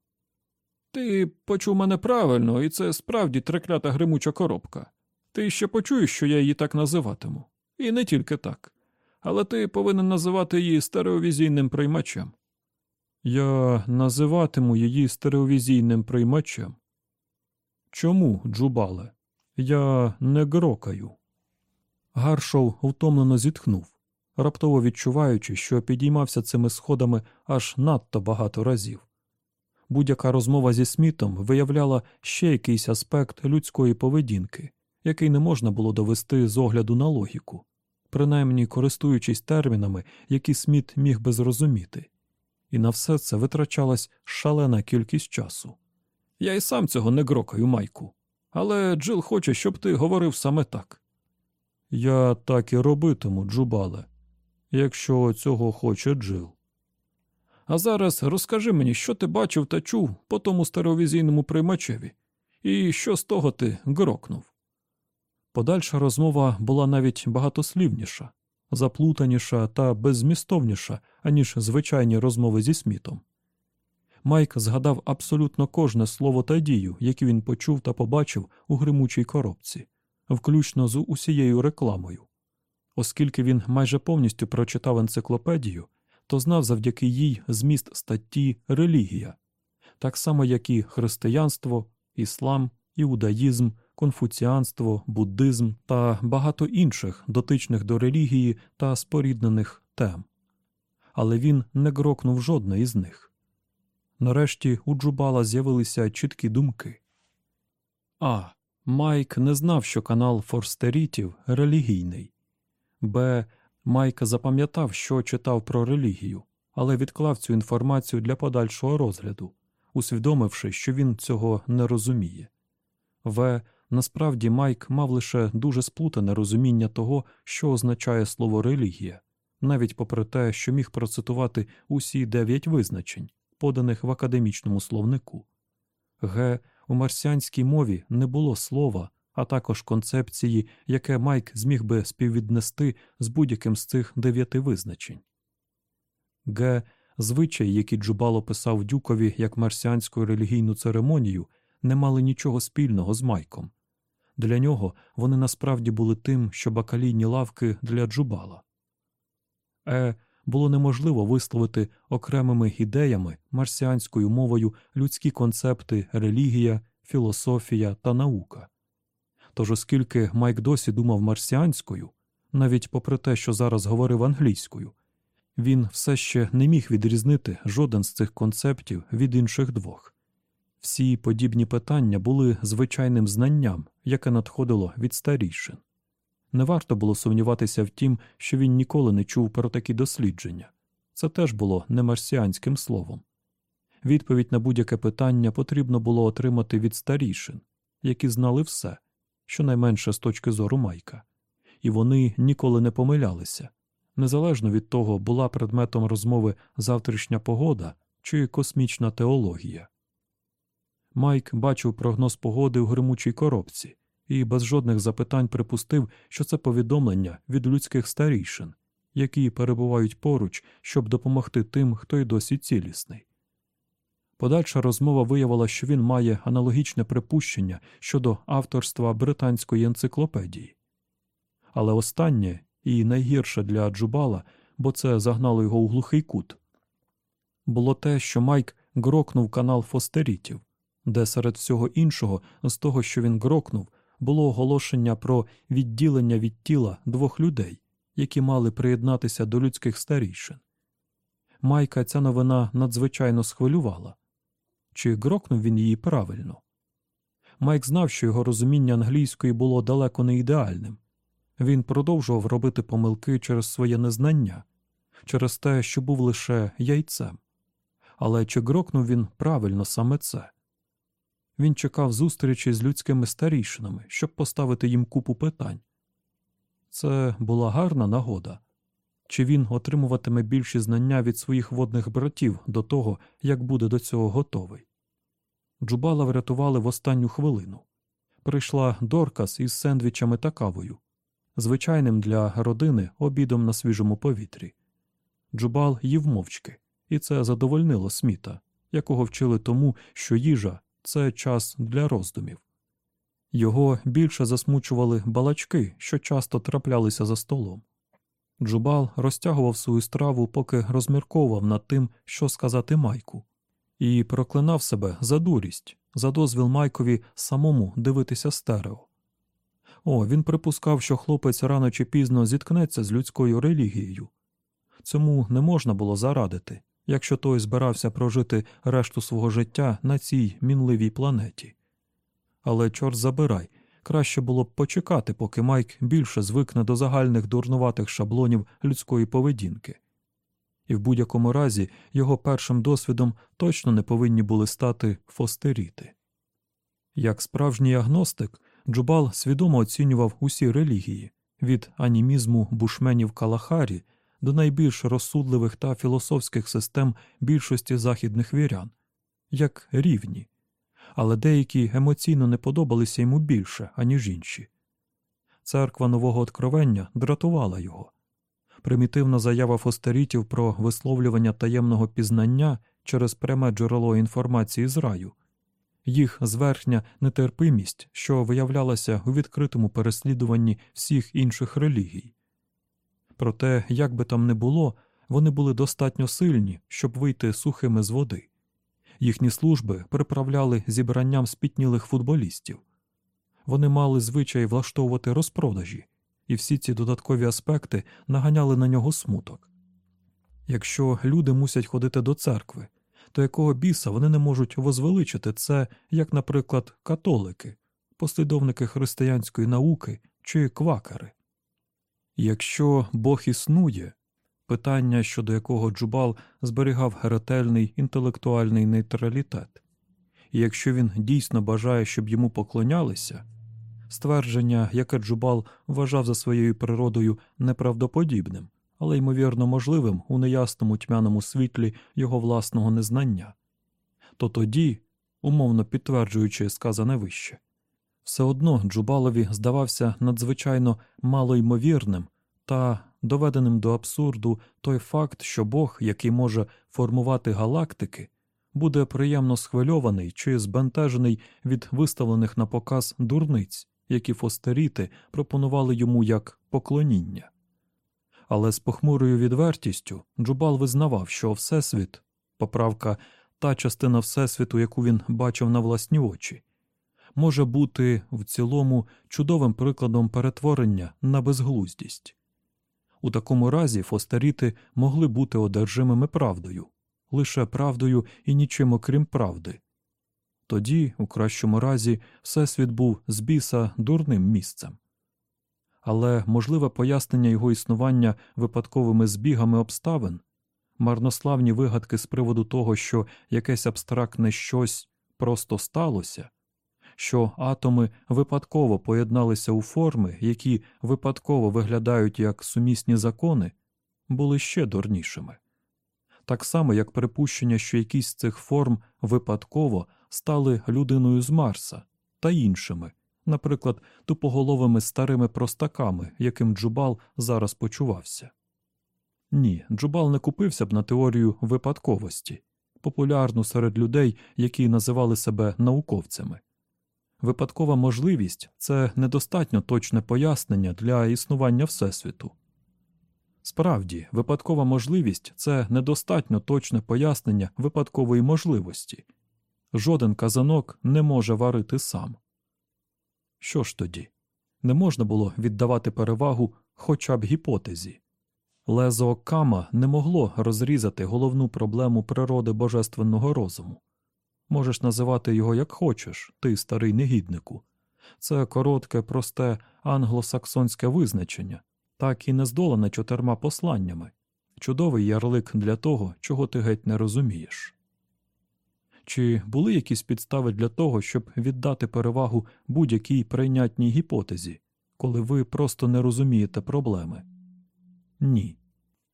Ти почув мене правильно, і це справді триклята гримуча коробка. Ти ще почуєш, що я її так називатиму. І не тільки так. Але ти повинен називати її стереовізійним приймачем. Я називатиму її стереовізійним приймачем. Чому, Джубале? Я не грокаю. Гаршоу втомлено зітхнув, раптово відчуваючи, що підіймався цими сходами аж надто багато разів. Будь-яка розмова зі Смітом виявляла ще якийсь аспект людської поведінки, який не можна було довести з огляду на логіку, принаймні користуючись термінами, які Сміт міг би зрозуміти. І на все це витрачалась шалена кількість часу. Я й сам цього не грокаю, Майку, але Джил хоче, щоб ти говорив саме так. Я так і робитиму, Джубале, якщо цього хоче Джил. А зараз розкажи мені, що ти бачив та чув по тому стереовізійному приймачеві, і що з того ти грокнув. Подальша розмова була навіть багатослівніша, заплутаніша та беззмістовніша, аніж звичайні розмови зі Смітом. Майк згадав абсолютно кожне слово та дію, які він почув та побачив у гримучій коробці включно з усією рекламою. Оскільки він майже повністю прочитав енциклопедію, то знав завдяки їй зміст статті релігія, так само, як і християнство, іслам, іудаїзм, конфуціанство, буддизм та багато інших дотичних до релігії та споріднених тем. Але він не грокнув жодної з них. Нарешті у Джубала з'явилися чіткі думки. А. Майк не знав, що канал Форстерітів релігійний. Б. Майк запам'ятав, що читав про релігію, але відклав цю інформацію для подальшого розгляду, усвідомивши, що він цього не розуміє. В. Насправді Майк мав лише дуже сплутане розуміння того, що означає слово релігія, навіть попри те, що міг процитувати усі дев'ять визначень, поданих в академічному словнику. Г. У марсіанській мові не було слова, а також концепції, яке Майк зміг би співвіднести з будь-яким з цих дев'яти визначень. Г. Звичаї, які Джубало писав Дюкові як марсіанську релігійну церемонію, не мали нічого спільного з Майком. Для нього вони насправді були тим, що бакалійні лавки для Джубала. Е було неможливо висловити окремими ідеями марсіанською мовою людські концепти релігія, філософія та наука. Тож, оскільки Майк досі думав марсіанською, навіть попри те, що зараз говорив англійською, він все ще не міг відрізнити жоден з цих концептів від інших двох. Всі подібні питання були звичайним знанням, яке надходило від старішин. Не варто було сумніватися в тім, що він ніколи не чув про такі дослідження. Це теж було не марсіанським словом. Відповідь на будь-яке питання потрібно було отримати від старішин, які знали все, щонайменше з точки зору Майка, і вони ніколи не помилялися, незалежно від того, була предметом розмови завтрашня погода чи космічна теологія. Майк бачив прогноз погоди в гримучій коробці і без жодних запитань припустив, що це повідомлення від людських старійшин, які перебувають поруч, щоб допомогти тим, хто й досі цілісний. Подальша розмова виявила, що він має аналогічне припущення щодо авторства британської енциклопедії. Але останнє і найгірше для Джубала, бо це загнало його у глухий кут, було те, що Майк грокнув канал Фостерітів, де серед всього іншого, з того, що він грокнув, було оголошення про відділення від тіла двох людей, які мали приєднатися до людських старішин. Майка ця новина надзвичайно схвилювала. Чи грокнув він її правильно? Майк знав, що його розуміння англійської було далеко не ідеальним. Він продовжував робити помилки через своє незнання, через те, що був лише яйцем. Але чи грокнув він правильно саме це? Він чекав зустрічі з людськими старішинами, щоб поставити їм купу питань. Це була гарна нагода. Чи він отримуватиме більші знання від своїх водних братів до того, як буде до цього готовий? Джубала врятували в останню хвилину. Прийшла Доркас із сендвічами та кавою, звичайним для родини обідом на свіжому повітрі. Джубал їв мовчки, і це задовольнило сміта, якого вчили тому, що їжа це час для роздумів. Його більше засмучували балачки, що часто траплялися за столом. Джубал розтягував свою страву, поки розмірковував над тим, що сказати Майку, і проклинав себе за дурість, за дозвіл Майкові самому дивитися стерео. О, він припускав, що хлопець рано чи пізно зіткнеться з людською релігією. Цьому не можна було зарадити, якщо той збирався прожити решту свого життя на цій мінливій планеті. Але, чорт забирай, краще було б почекати, поки Майк більше звикне до загальних дурнуватих шаблонів людської поведінки. І в будь-якому разі його першим досвідом точно не повинні були стати фостеріти. Як справжній агностик, Джубал свідомо оцінював усі релігії від анімізму бушменів Калахарі до найбільш розсудливих та філософських систем більшості західних вірян, як рівні, але деякі емоційно не подобалися йому більше, аніж інші. Церква нового откровення дратувала його. Примітивна заява фостерітів про висловлювання таємного пізнання через пряме джерело інформації з раю, їх зверхня нетерпимість, що виявлялася у відкритому переслідуванні всіх інших релігій. Проте, як би там не було, вони були достатньо сильні, щоб вийти сухими з води. Їхні служби приправляли зібранням спітнілих футболістів. Вони мали звичай влаштовувати розпродажі, і всі ці додаткові аспекти наганяли на нього смуток. Якщо люди мусять ходити до церкви, то якого біса вони не можуть возвеличити це, як, наприклад, католики, послідовники християнської науки чи квакери? Якщо Бог існує, питання, щодо якого Джубал зберігав ретельний інтелектуальний нейтралітет, і якщо він дійсно бажає, щоб йому поклонялися, ствердження, яке Джубал вважав за своєю природою неправдоподібним, але ймовірно можливим у неясному тьмяному світлі його власного незнання, то тоді, умовно підтверджуючи сказане вище, все одно Джубалові здавався надзвичайно малоймовірним та доведеним до абсурду той факт, що Бог, який може формувати галактики, буде приємно схвильований чи збентежений від виставлених на показ дурниць, які фостеріти пропонували йому як поклоніння. Але з похмурою відвертістю Джубал визнавав, що Всесвіт, поправка та частина Всесвіту, яку він бачив на власні очі, може бути в цілому чудовим прикладом перетворення на безглуздість. У такому разі фостеріти могли бути одержимими правдою, лише правдою і нічим окрім правди. Тоді, у кращому разі, Всесвіт був з біса дурним місцем. Але можливе пояснення його існування випадковими збігами обставин, марнославні вигадки з приводу того, що якесь абстрактне щось просто сталося, що атоми випадково поєдналися у форми, які випадково виглядають як сумісні закони, були ще дурнішими. Так само, як припущення, що якісь з цих форм випадково стали людиною з Марса та іншими, наприклад, тупоголовими старими простаками, яким Джубал зараз почувався. Ні, Джубал не купився б на теорію випадковості, популярну серед людей, які називали себе науковцями. Випадкова можливість це недостатньо точне пояснення для існування Всесвіту. Справді, випадкова можливість це недостатньо точне пояснення випадкової можливості. Жоден казанок не може варити сам. Що ж тоді? Не можна було віддавати перевагу хоча б гіпотезі. Лезо Кама не могло розрізати головну проблему природи божественного розуму. Можеш називати його як хочеш, ти старий негіднику. Це коротке, просте англосаксонське визначення, так і не здолане чотирма посланнями, чудовий ярлик для того, чого ти геть не розумієш. Чи були якісь підстави для того, щоб віддати перевагу будь-якій прийнятній гіпотезі, коли ви просто не розумієте проблеми? Ні.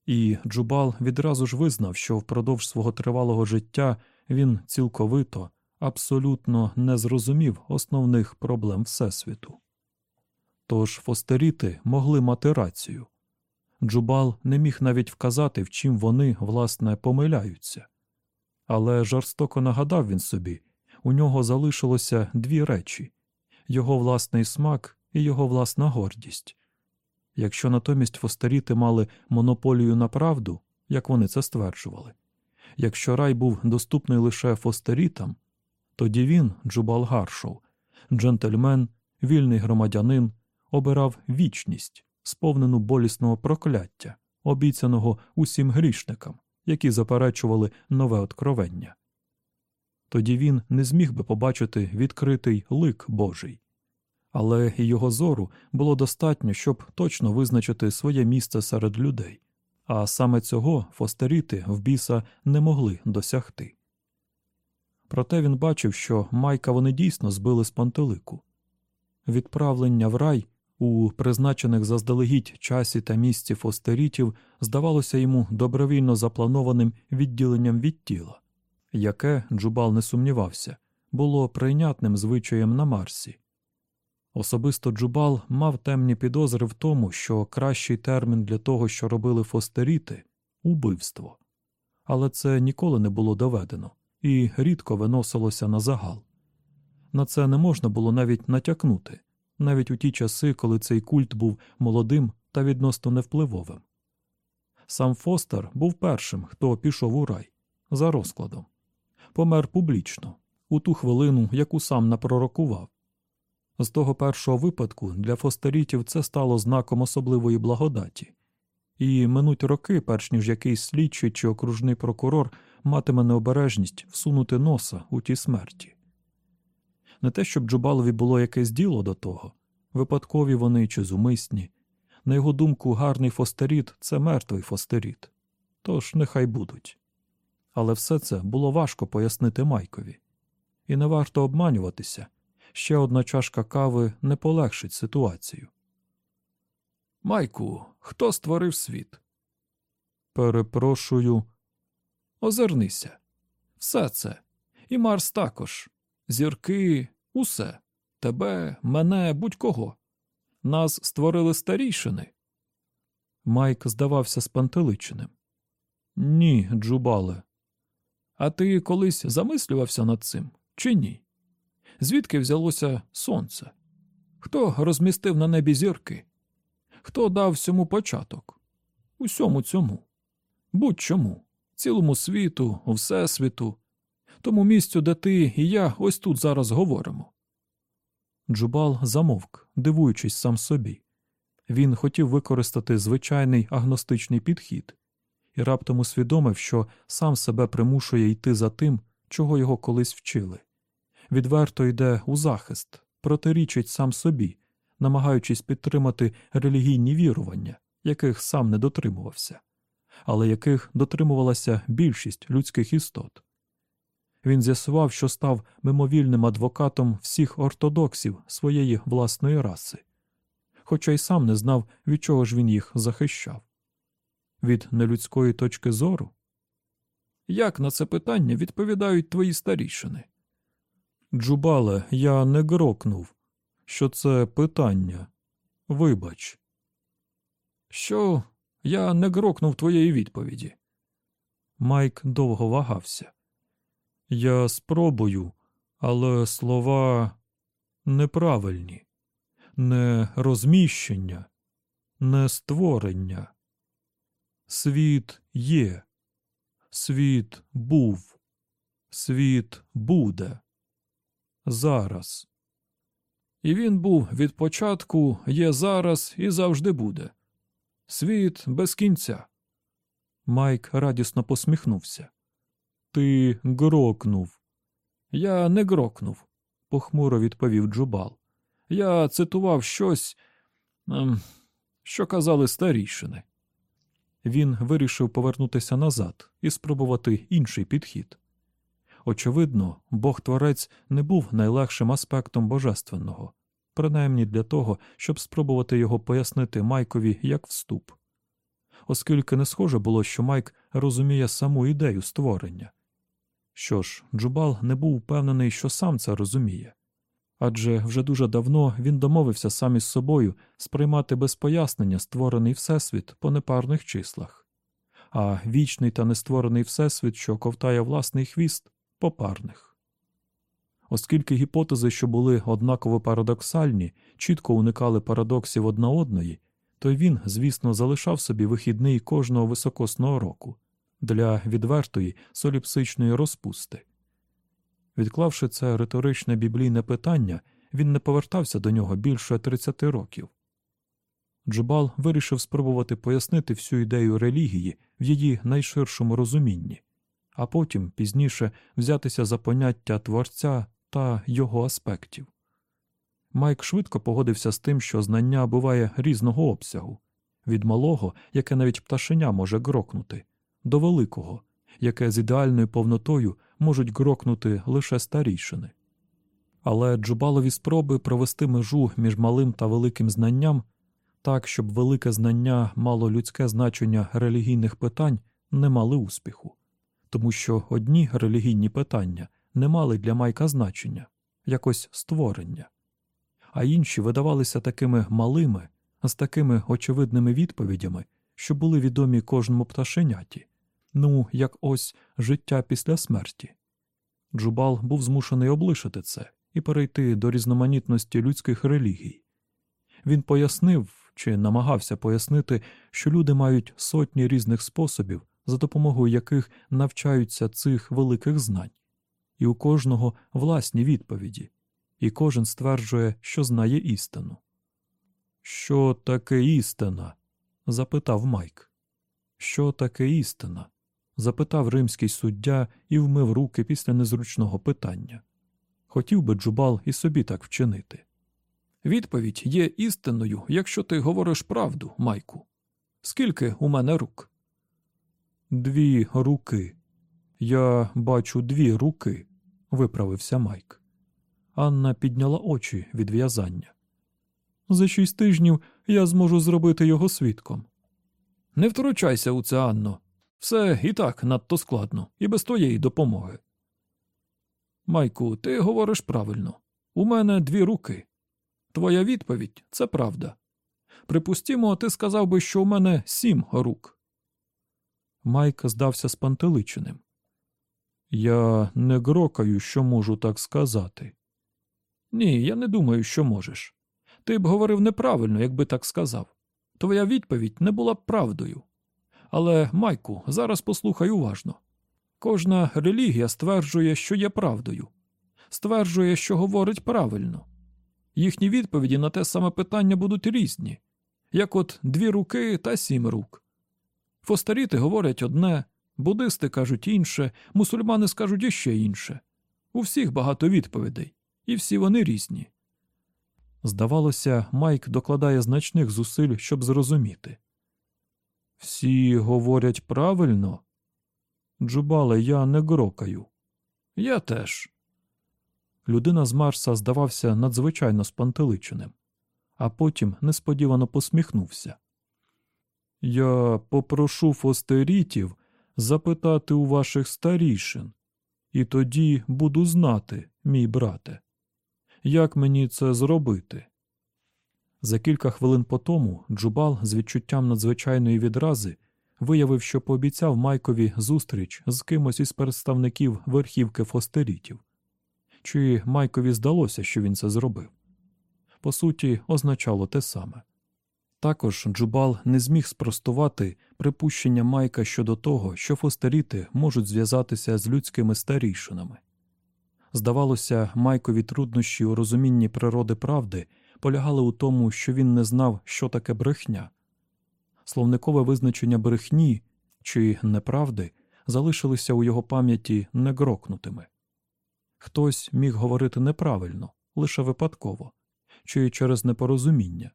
І Джубал відразу ж визнав, що впродовж свого тривалого життя він цілковито, абсолютно не зрозумів основних проблем Всесвіту. Тож фостеріти могли мати рацію. Джубал не міг навіть вказати, в чим вони, власне, помиляються. Але жорстоко нагадав він собі у нього залишилося дві речі його власний смак і його власна гордість. Якщо натомість фостеріти мали монополію на правду, як вони це стверджували, якщо рай був доступний лише фостерітам, тоді він, Джубал Гаршоу, джентльмен, вільний громадянин, обирав вічність, сповнену болісного прокляття, обіцяного усім грішникам, які заперечували нове откровення. Тоді він не зміг би побачити відкритий лик Божий. Але його зору було достатньо, щоб точно визначити своє місце серед людей, а саме цього фостеріти в біса не могли досягти. Проте він бачив, що майка вони дійсно збили з пантелику. Відправлення в рай у призначених заздалегідь часі та місці фостерітів здавалося йому добровільно запланованим відділенням від тіла, яке, Джубал не сумнівався, було прийнятним звичаєм на Марсі. Особисто Джубал мав темні підозри в тому, що кращий термін для того, що робили фостеріти убивство. Але це ніколи не було доведено і рідко виносилося на загал. На це не можна було навіть натякнути, навіть у ті часи, коли цей культ був молодим та відносно невпливовим. Сам Фостер був першим, хто пішов у рай за розкладом, помер публічно, у ту хвилину, яку сам напророкував. З того першого випадку для фостерітів це стало знаком особливої благодаті, і минуть роки, перш ніж якийсь слідчий чи окружний прокурор матиме необережність всунути носа у ті смерті. Не те, щоб Джубалові було якесь діло до того, випадкові вони чи зумисні. На його думку, гарний фостеріт це мертвий фостеріт. Тож нехай будуть. Але все це було важко пояснити Майкові. І не варто обманюватися ще одна чашка кави не полегшить ситуацію. Майку, хто створив світ? Перепрошую. Озирнися. Все це. І Марс також. Зірки, усе. Тебе, мене, будь-кого. Нас створили старішини. Майк здавався спантеличеним. Ні, Джубале. А ти колись замислювався над цим, чи ні? Звідки взялося сонце? Хто розмістив на небі зірки? Хто дав всьому початок? Усьому цьому, будь-чому, цілому світу, всесвіту, тому місцю, де ти і я ось тут зараз говоримо. Джубал замовк, дивуючись сам собі. Він хотів використати звичайний агностичний підхід і раптом усвідомив, що сам себе примушує йти за тим, чого його колись вчили відверто йде у захист, протирічить сам собі, намагаючись підтримати релігійні вірування, яких сам не дотримувався, але яких дотримувалася більшість людських істот. Він з'ясував, що став мимовільним адвокатом всіх ортодоксів своєї власної раси, хоча й сам не знав, від чого ж він їх захищав. від нелюдської точки зору? Як на це питання відповідають твої старішини? Джубале, я не грокнув, що це питання. Вибач. Що я не грокнув твоєї відповіді? Майк довго вагався. Я спробую, але слова неправильні, не розміщення, не створення. Світ є, світ був, світ буде. Зараз. І він був від початку, є зараз і завжди буде. Світ без кінця. Майк радісно посміхнувся. Ти грокнув. Я не грокнув, похмуро відповів Джубал. Я цитував щось, ем, що казали старішини. Він вирішив повернутися назад і спробувати інший підхід. Очевидно, Бог Творець не був найлегшим аспектом божественного, принаймні для того, щоб спробувати його пояснити Майкові як вступ. Оскільки не схоже було, що Майк розуміє саму ідею створення. Що ж, Джубал не був впевнений, що сам це розуміє адже вже дуже давно він домовився сам із собою сприймати без пояснення створений Всесвіт по непарних числах, а вічний та нестворений Всесвіт, що ковтає власний хвіст, по парних. Оскільки гіпотези, що були однаково парадоксальні, чітко уникали парадоксів одна одної, то він, звісно, залишав собі вихідний кожного високосного року для відвертої соліпсичної розпусти. Відклавши це риторичне біблійне питання, він не повертався до нього більше 30 років. Джубал вирішив спробувати пояснити всю ідею релігії в її найширшому розумінні, а потім пізніше взятися за поняття творця та його аспектів. Майк швидко погодився з тим, що знання буває різного обсягу від малого, яке навіть пташеня може грокнути, до великого, яке з ідеальною повнотою можуть грокнути лише старішини. Але джубалові спроби провести межу між малим та великим знанням так, щоб велике знання мало людське значення релігійних питань, не мали успіху, тому що одні релігійні питання не мали для майка значення якось створення, а інші видавалися такими малими, з такими очевидними відповідями, що були відомі кожному пташеняті ну, як ось життя після смерті. Джубал був змушений облишити це і перейти до різноманітності людських релігій. Він пояснив чи намагався пояснити, що люди мають сотні різних способів, за допомогою яких навчаються цих великих знань, і у кожного власні відповіді, і кожен стверджує, що знає істину. Що таке істина? запитав Майк. Що таке істина? запитав римський суддя і вмив руки після незручного питання. Хотів би Джубал і собі так вчинити. Відповідь є істинною, якщо ти говориш правду, Майку. Скільки у мене рук? Дві руки. Я бачу дві руки, виправився Майк. Анна підняла очі від в'язання. За шість тижнів я зможу зробити його свідком. Не втручайся у це, Анно, все і так надто складно, і без твоєї допомоги. Майку, ти говориш правильно. У мене дві руки. Твоя відповідь це правда. Припустімо, ти сказав би, що у мене сім рук. Майк здався спантеличеним. Я не грокаю, що можу так сказати. Ні, я не думаю, що можеш. Ти б говорив неправильно, якби так сказав. Твоя відповідь не була б правдою. Але, Майку, зараз послухай уважно. Кожна релігія стверджує, що є правдою, стверджує, що говорить правильно. Їхні відповіді на те саме питання будуть різні, як от дві руки та сім рук. Фостаріти говорять одне, буддисти кажуть інше, мусульмани скажуть іще інше. У всіх багато відповідей, і всі вони різні. Здавалося, Майк докладає значних зусиль, щоб зрозуміти. Всі говорять правильно. Джубале, я не грокаю. Я теж. Людина з Марса здавався надзвичайно спантеличеним, а потім несподівано посміхнувся. Я попрошу фостерітів запитати у ваших старішин, і тоді буду знати, мій брате, як мені це зробити. За кілька хвилин по тому Джубал з відчуттям надзвичайної відрази виявив, що пообіцяв Майкові зустріч з кимось із представників верхівки фостерітів. Чи Майкові здалося, що він це зробив? По суті, означало те саме. Також Джубал не зміг спростувати припущення Майка щодо того, що фостеріти можуть зв'язатися з людськими старішинами. Здавалося, Майкові труднощі у розумінні природи правди полягали у тому, що він не знав, що таке брехня. Словникове визначення брехні чи неправди залишилися у його пам'яті негрокнутими. Хтось міг говорити неправильно, лише випадково, чи через непорозуміння,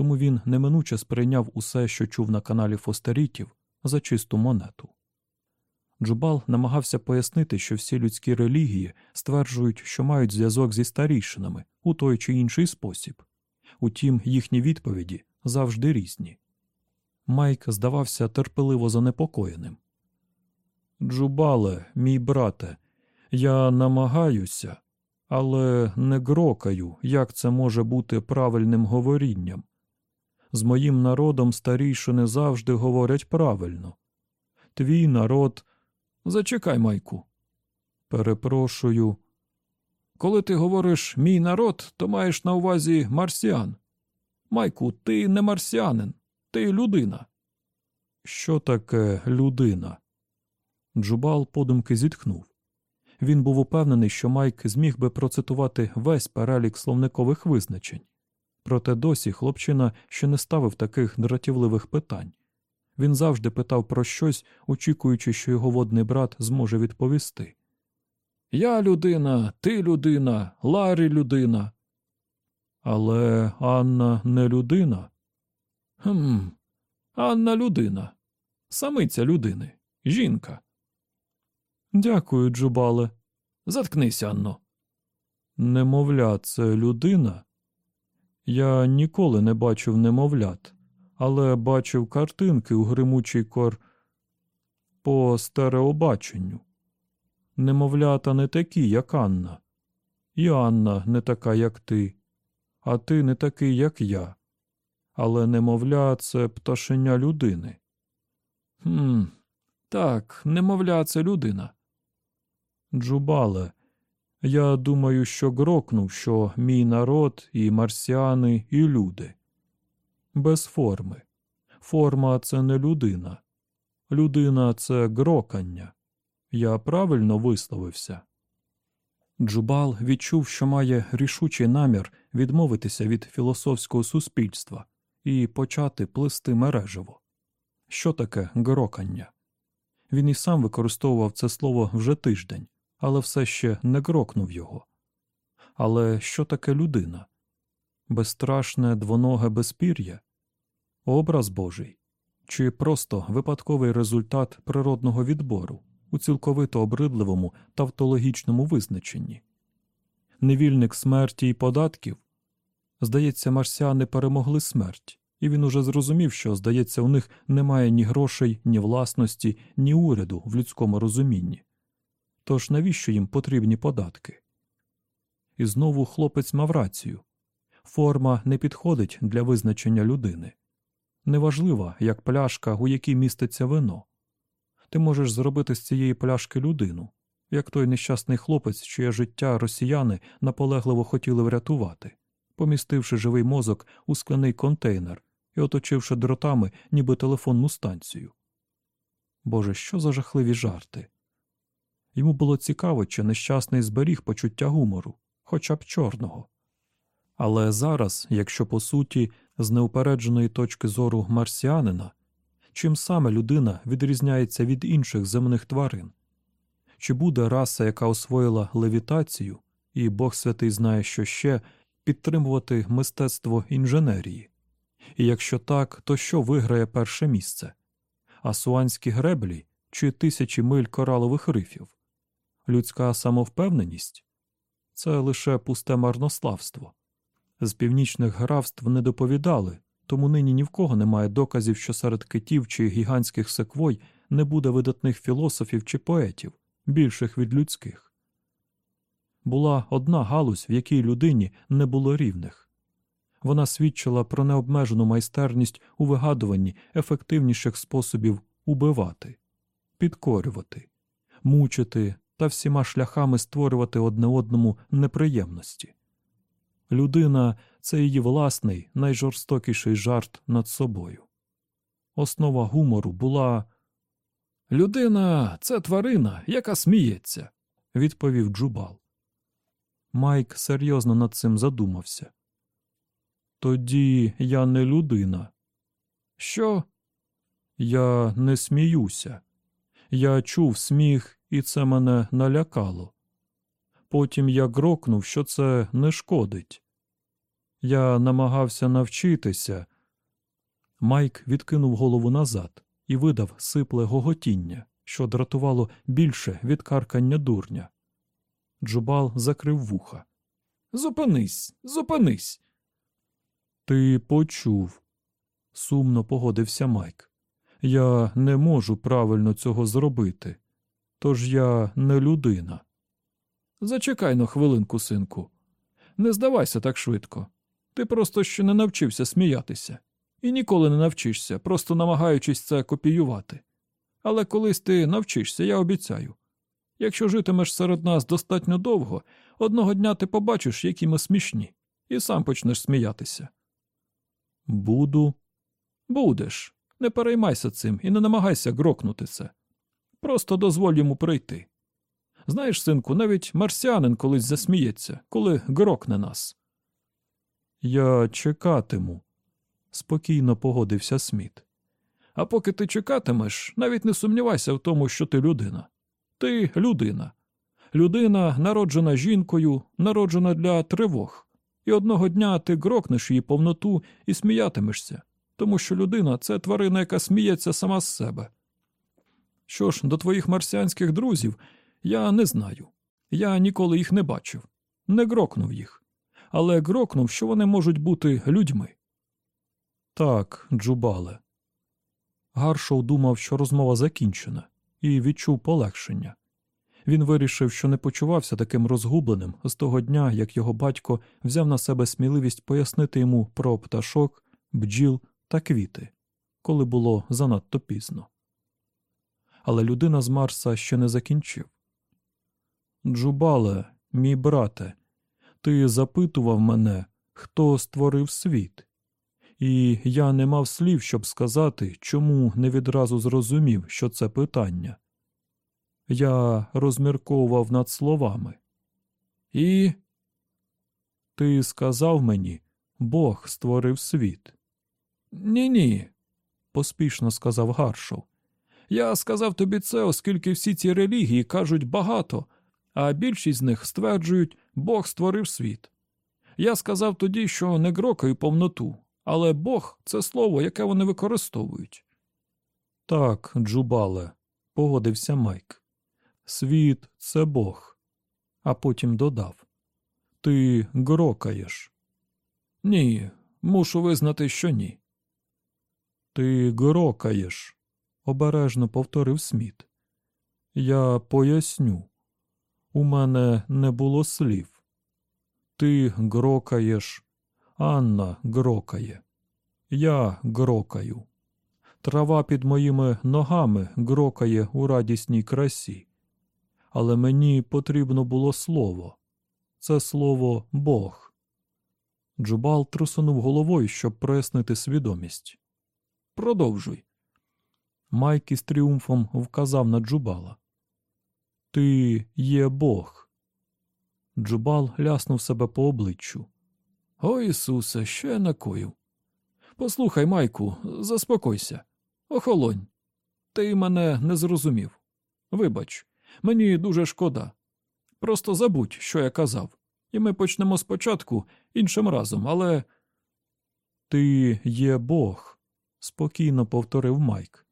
тому він неминуче сприйняв усе, що чув на каналі Фостерітів, за чисту монету. Джубал намагався пояснити, що всі людські релігії стверджують, що мають зв'язок зі старішинами у той чи інший спосіб. Утім, їхні відповіді завжди різні. Майк здавався терпеливо занепокоєним. Джубале, мій брате, я намагаюся, але не грокаю, як це може бути правильним говорінням. З моїм народом старішини завжди говорять правильно. Твій народ. Зачекай, Майку. Перепрошую. Коли ти говориш мій народ, то маєш на увазі марсіан. Майку, ти не марсіанин, ти людина. Що таке людина? Джубал подумки зітхнув. Він був упевнений, що Майк зміг би процитувати весь перелік словникових визначень. Проте досі хлопчина ще не ставив таких дратівливих питань. Він завжди питав про щось, очікуючи, що його водний брат зможе відповісти. Я людина, ти людина, Ларі людина. Але Анна не людина. Хм, Анна людина. Самиця людини. Жінка. Дякую, Джубале. Заткнися, Анно. Немовля, це людина. Я ніколи не бачив немовлят, але бачив картинки у гримучій кор по стереобаченню. Немовлята не такі, як Анна. І Анна не така, як ти, а ти не такий, як я. Але немовля це пташеня людини. Хм, так, немовля це людина. Джубале, я думаю, що грокнув, що мій народ і марсіани, і люди. Без форми. Форма це не людина. Людина це грокання. Я правильно висловився. Джубал відчув, що має рішучий намір відмовитися від філософського суспільства і почати плисти мережево. Що таке грокання? Він і сам використовував це слово вже тиждень, але все ще не грокнув його. Але що таке людина? Безстрашне двоноге безпір'я? Образ Божий? Чи просто випадковий результат природного відбору у цілковито обридливому тавтологічному визначенні? Невільник смерті і податків? Здається, марсіани перемогли смерть, і він уже зрозумів, що, здається, у них немає ні грошей, ні власності, ні уряду в людському розумінні. Тож навіщо їм потрібні податки? І знову хлопець мав рацію форма не підходить для визначення людини. Неважливо, як пляшка, у якій міститься вино. Ти можеш зробити з цієї пляшки людину, як той нещасний хлопець, чиє життя росіяни наполегливо хотіли врятувати, помістивши живий мозок у скляний контейнер і оточивши дротами, ніби телефонну станцію. Боже, що за жахливі жарти! Йому було цікаво, чи нещасний зберіг почуття гумору, хоча б чорного. Але зараз, якщо по суті, з неупередженої точки зору марсіанина, чим саме людина відрізняється від інших земних тварин? Чи буде раса, яка освоїла левітацію, і Бог святий знає, що ще, підтримувати мистецтво інженерії? І якщо так, то що виграє перше місце? Асуанські греблі чи тисячі миль коралових рифів? Людська самовпевненість? Це лише пусте марнославство. З північних графств не доповідали, тому нині ні в кого немає доказів, що серед китів чи гігантських секвой не буде видатних філософів чи поетів, більших від людських. Була одна галузь, в якій людині не було рівних. Вона свідчила про необмежену майстерність у вигадуванні ефективніших способів убивати, підкорювати, мучити та всіма шляхами створювати одне одному неприємності. Людина це її власний найжорстокіший жарт над собою. Основа гумору була Людина це тварина, яка сміється, відповів Джубал. Майк серйозно над цим задумався. Тоді я не людина. Що? Я не сміюся. Я чув сміх, і це мене налякало. Потім я грокнув, що це не шкодить. Я намагався навчитися. Майк відкинув голову назад і видав сипле гоготіння, що дратувало більше від каркання дурня. Джубал закрив вуха. Зупинись, зупинись. Ти почув, сумно погодився Майк. Я не можу правильно цього зробити, тож я не людина. Зачекай на хвилинку, синку. Не здавайся так швидко. Ти просто ще не навчився сміятися. І ніколи не навчишся, просто намагаючись це копіювати. Але колись ти навчишся, я обіцяю. Якщо житимеш серед нас достатньо довго, одного дня ти побачиш, які ми смішні, і сам почнеш сміятися. Буду. Будеш. Не переймайся цим і не намагайся грокнути це. Просто дозволь йому прийти. Знаєш, синку, навіть марсіанин колись засміється, коли грокне нас. Я чекатиму, спокійно погодився Сміт. А поки ти чекатимеш, навіть не сумнівайся в тому, що ти людина. Ти людина. Людина, народжена жінкою, народжена для тривог. І одного дня ти грокнеш її повноту і сміятимешся, тому що людина це тварина, яка сміється сама з себе. Що ж, до твоїх марсіанських друзів я не знаю. Я ніколи їх не бачив, не грокнув їх, але грокнув, що вони можуть бути людьми. Так, Джубале. Гаршоу думав, що розмова закінчена, і відчув полегшення. Він вирішив, що не почувався таким розгубленим з того дня, як його батько взяв на себе сміливість пояснити йому про пташок, бджіл та квіти, коли було занадто пізно. Але людина з Марса ще не закінчив. Джубале, мій брате, ти запитував мене, хто створив світ, і я не мав слів, щоб сказати, чому не відразу зрозумів, що це питання. Я розмірковував над словами. І ти сказав мені, Бог створив світ. Ні, ні, поспішно сказав Гаршов. Я сказав тобі це, оскільки всі ці релігії кажуть багато, а більшість з них стверджують, Бог створив світ. Я сказав тоді, що не грокаю повноту, але Бог це слово, яке вони використовують. Так, Джубале, погодився Майк. Світ це Бог. А потім додав Ти грокаєш. Ні, мушу визнати, що ні. Ти грокаєш, обережно повторив Сміт. Я поясню. У мене не було слів. Ти грокаєш, Анна грокає. Я грокаю. Трава під моїми ногами грокає у радісній красі. Але мені потрібно було слово. Це слово Бог. Джубал трусунув головою, щоб прояснити свідомість. Продовжуй. Майк із тріумфом вказав на Джубала. Ти є Бог. Джубал ляснув себе по обличчю. О Ісусе, що я накоїв? Послухай, Майку, заспокойся. Охолонь. Ти мене не зрозумів. Вибач, мені дуже шкода. Просто забудь, що я казав, і ми почнемо спочатку іншим разом, але. Ти є Бог, спокійно повторив Майк.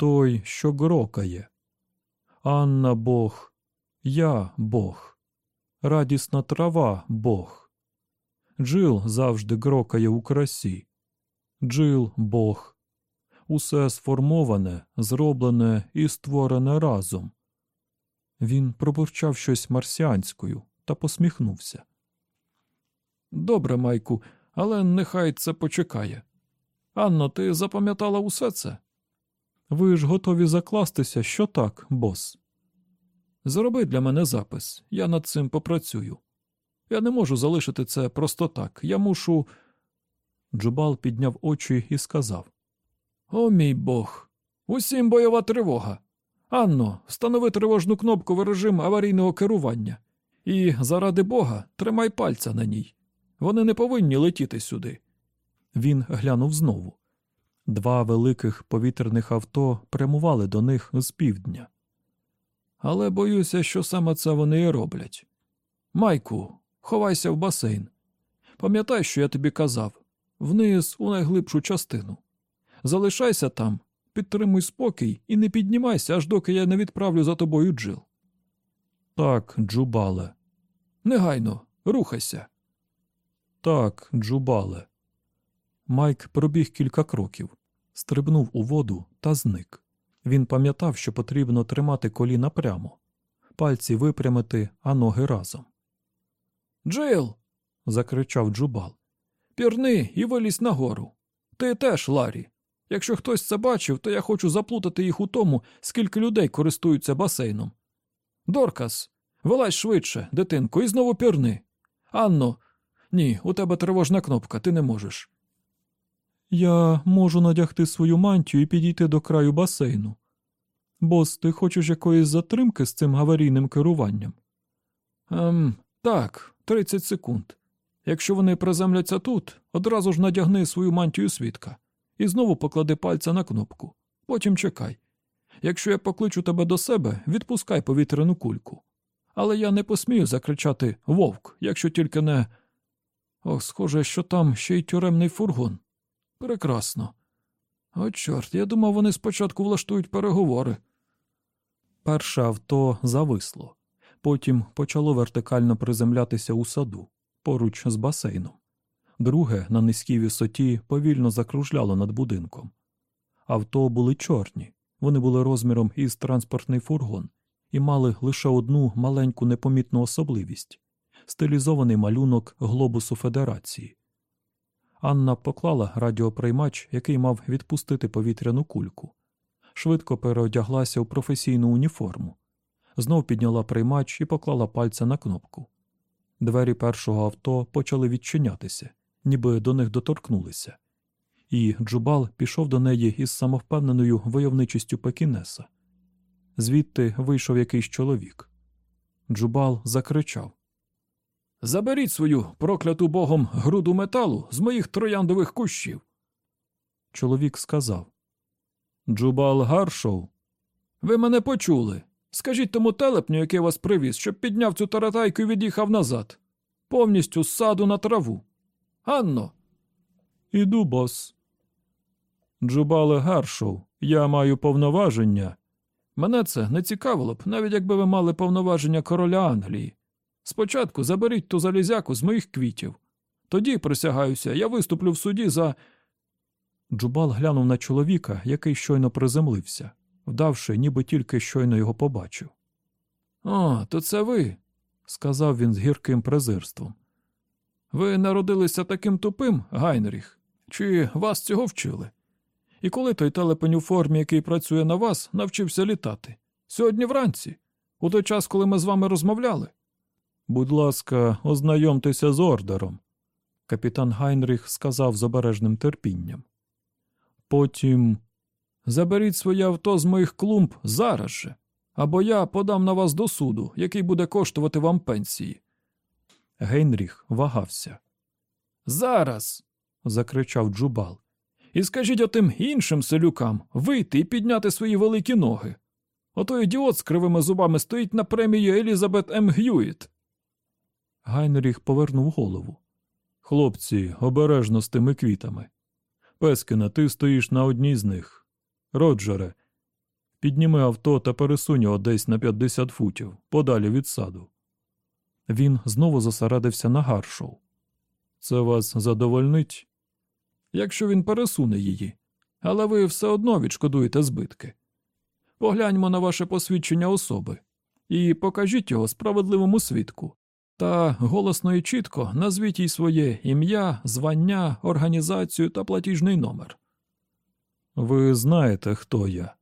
Той, що грокає. Анна Бог, я Бог, радісна трава Бог. Джил завжди грокає у красі. Джил Бог. Усе сформоване, зроблене і створене разом. Він пробурчав щось марсіанською та посміхнувся. Добре, Майку, але нехай це почекає. Анно, ти запам'ятала усе це? Ви ж готові закластися, що так, бос. Зроби для мене запис, я над цим попрацюю. Я не можу залишити це просто так. Я мушу. Джубал підняв очі і сказав: О, мій Бог! Усім бойова тривога. Анно, встанови тривожну кнопку в режим аварійного керування. І, заради Бога, тримай пальця на ній. Вони не повинні летіти сюди. Він глянув знову. Два великих повітряних авто прямували до них з півдня. Але боюся, що саме це вони і роблять. Майку, ховайся в басейн. Пам'ятай, що я тобі казав вниз у найглибшу частину. Залишайся там, підтримуй спокій і не піднімайся, аж доки я не відправлю за тобою джил. Так, Джубале. Негайно, рухайся. Так, Джубале. Майк пробіг кілька кроків, стрибнув у воду та зник. Він пам'ятав, що потрібно тримати коліна прямо, пальці випрямити, а ноги разом. Джил. закричав Джубал. Пірни і вилізь нагору. Ти теж, Ларі. Якщо хтось це бачив, то я хочу заплутати їх у тому, скільки людей користуються басейном. Доркас, вилазь швидше, дитинко, і знову пірни. Анно, ні, у тебе тривожна кнопка, ти не можеш. Я можу надягти свою мантію і підійти до краю басейну. Бос, ти хочеш якоїсь затримки з цим аварійним керуванням? Ем, так, 30 секунд. Якщо вони приземляться тут, одразу ж надягни свою мантію свідка і знову поклади пальця на кнопку. Потім чекай. Якщо я покличу тебе до себе, відпускай повітряну кульку. Але я не посмію закричати Вовк, якщо тільки не. Ох, схоже, що там ще й тюремний фургон. Прекрасно. О, чорт, я думав, вони спочатку влаштують переговори. Перше авто зависло, потім почало вертикально приземлятися у саду поруч з басейном. Друге, на низькій висоті, повільно закружляло над будинком. Авто були чорні, вони були розміром із транспортний фургон і мали лише одну маленьку непомітну особливість стилізований малюнок глобусу Федерації. Анна поклала радіоприймач, який мав відпустити повітряну кульку. Швидко переодяглася у професійну уніформу. Знов підняла приймач і поклала пальця на кнопку. Двері першого авто почали відчинятися, ніби до них доторкнулися, і Джубал пішов до неї із самовпевненою войовничістю Пекінеса. Звідти вийшов якийсь чоловік. Джубал закричав Заберіть свою прокляту богом груду металу з моїх трояндових кущів. Чоловік сказав Джубал Гаршоу. Ви мене почули. Скажіть тому телепню, який вас привіз, щоб підняв цю таратайку і від'їхав назад. Повністю з саду на траву. Анно. Іду, бос. Джубале Гаршоу, я маю повноваження. Мене це не цікавило б, навіть якби ви мали повноваження короля Англії. Спочатку заберіть ту залізяку з моїх квітів. Тоді, присягаюся, я виступлю в суді за. Джубал глянув на чоловіка, який щойно приземлився, вдавши, ніби тільки щойно його побачив. О, то це ви, сказав він з гірким презирством. Ви народилися таким тупим, Гайнріх, чи вас цього вчили? І коли той телепень у формі, який працює на вас, навчився літати? Сьогодні вранці, у той час, коли ми з вами розмовляли. Будь ласка, ознайомтеся з ордером, капітан Гайнріх сказав з обережним терпінням. Потім заберіть своє авто з моїх клумб зараз же, або я подам на вас до суду, який буде коштувати вам пенсії. Гейнріх вагався. Зараз. закричав Джубал. І скажіть отим іншим селюкам вийти і підняти свої великі ноги. Ото ідіот з кривими зубами стоїть на премію Елізабет М. Г'юіт. Гайнріх повернув голову. Хлопці, обережно з тими квітами. Пескина, ти стоїш на одній з них. Роджере, підніми авто та пересунь його десь на 50 футів, подалі від саду. Він знову зосередився на гаршоу. Це вас задовольнить? якщо він пересуне її, але ви все одно відшкодуєте збитки. Погляньмо на ваше посвідчення особи і покажіть його справедливому свідку. Та голосно і чітко назвіть їй своє ім'я, звання, організацію та платіжний номер. Ви знаєте, хто я.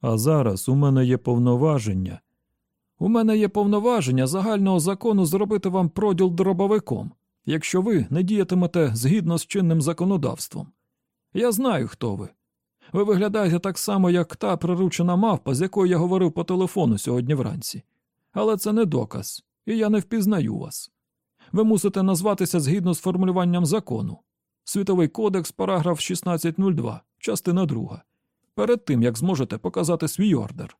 А зараз у мене є повноваження. У мене є повноваження загального закону зробити вам проділ дробовиком, якщо ви не діятимете згідно з чинним законодавством. Я знаю, хто ви. Ви виглядаєте так само, як та приручена мавпа, з якою я говорив по телефону сьогодні вранці. Але це не доказ, і я не впізнаю вас. Ви мусите назватися згідно з формулюванням закону. Світовий кодекс, параграф 1602, частина 2. Перед тим як зможете показати свій ордер.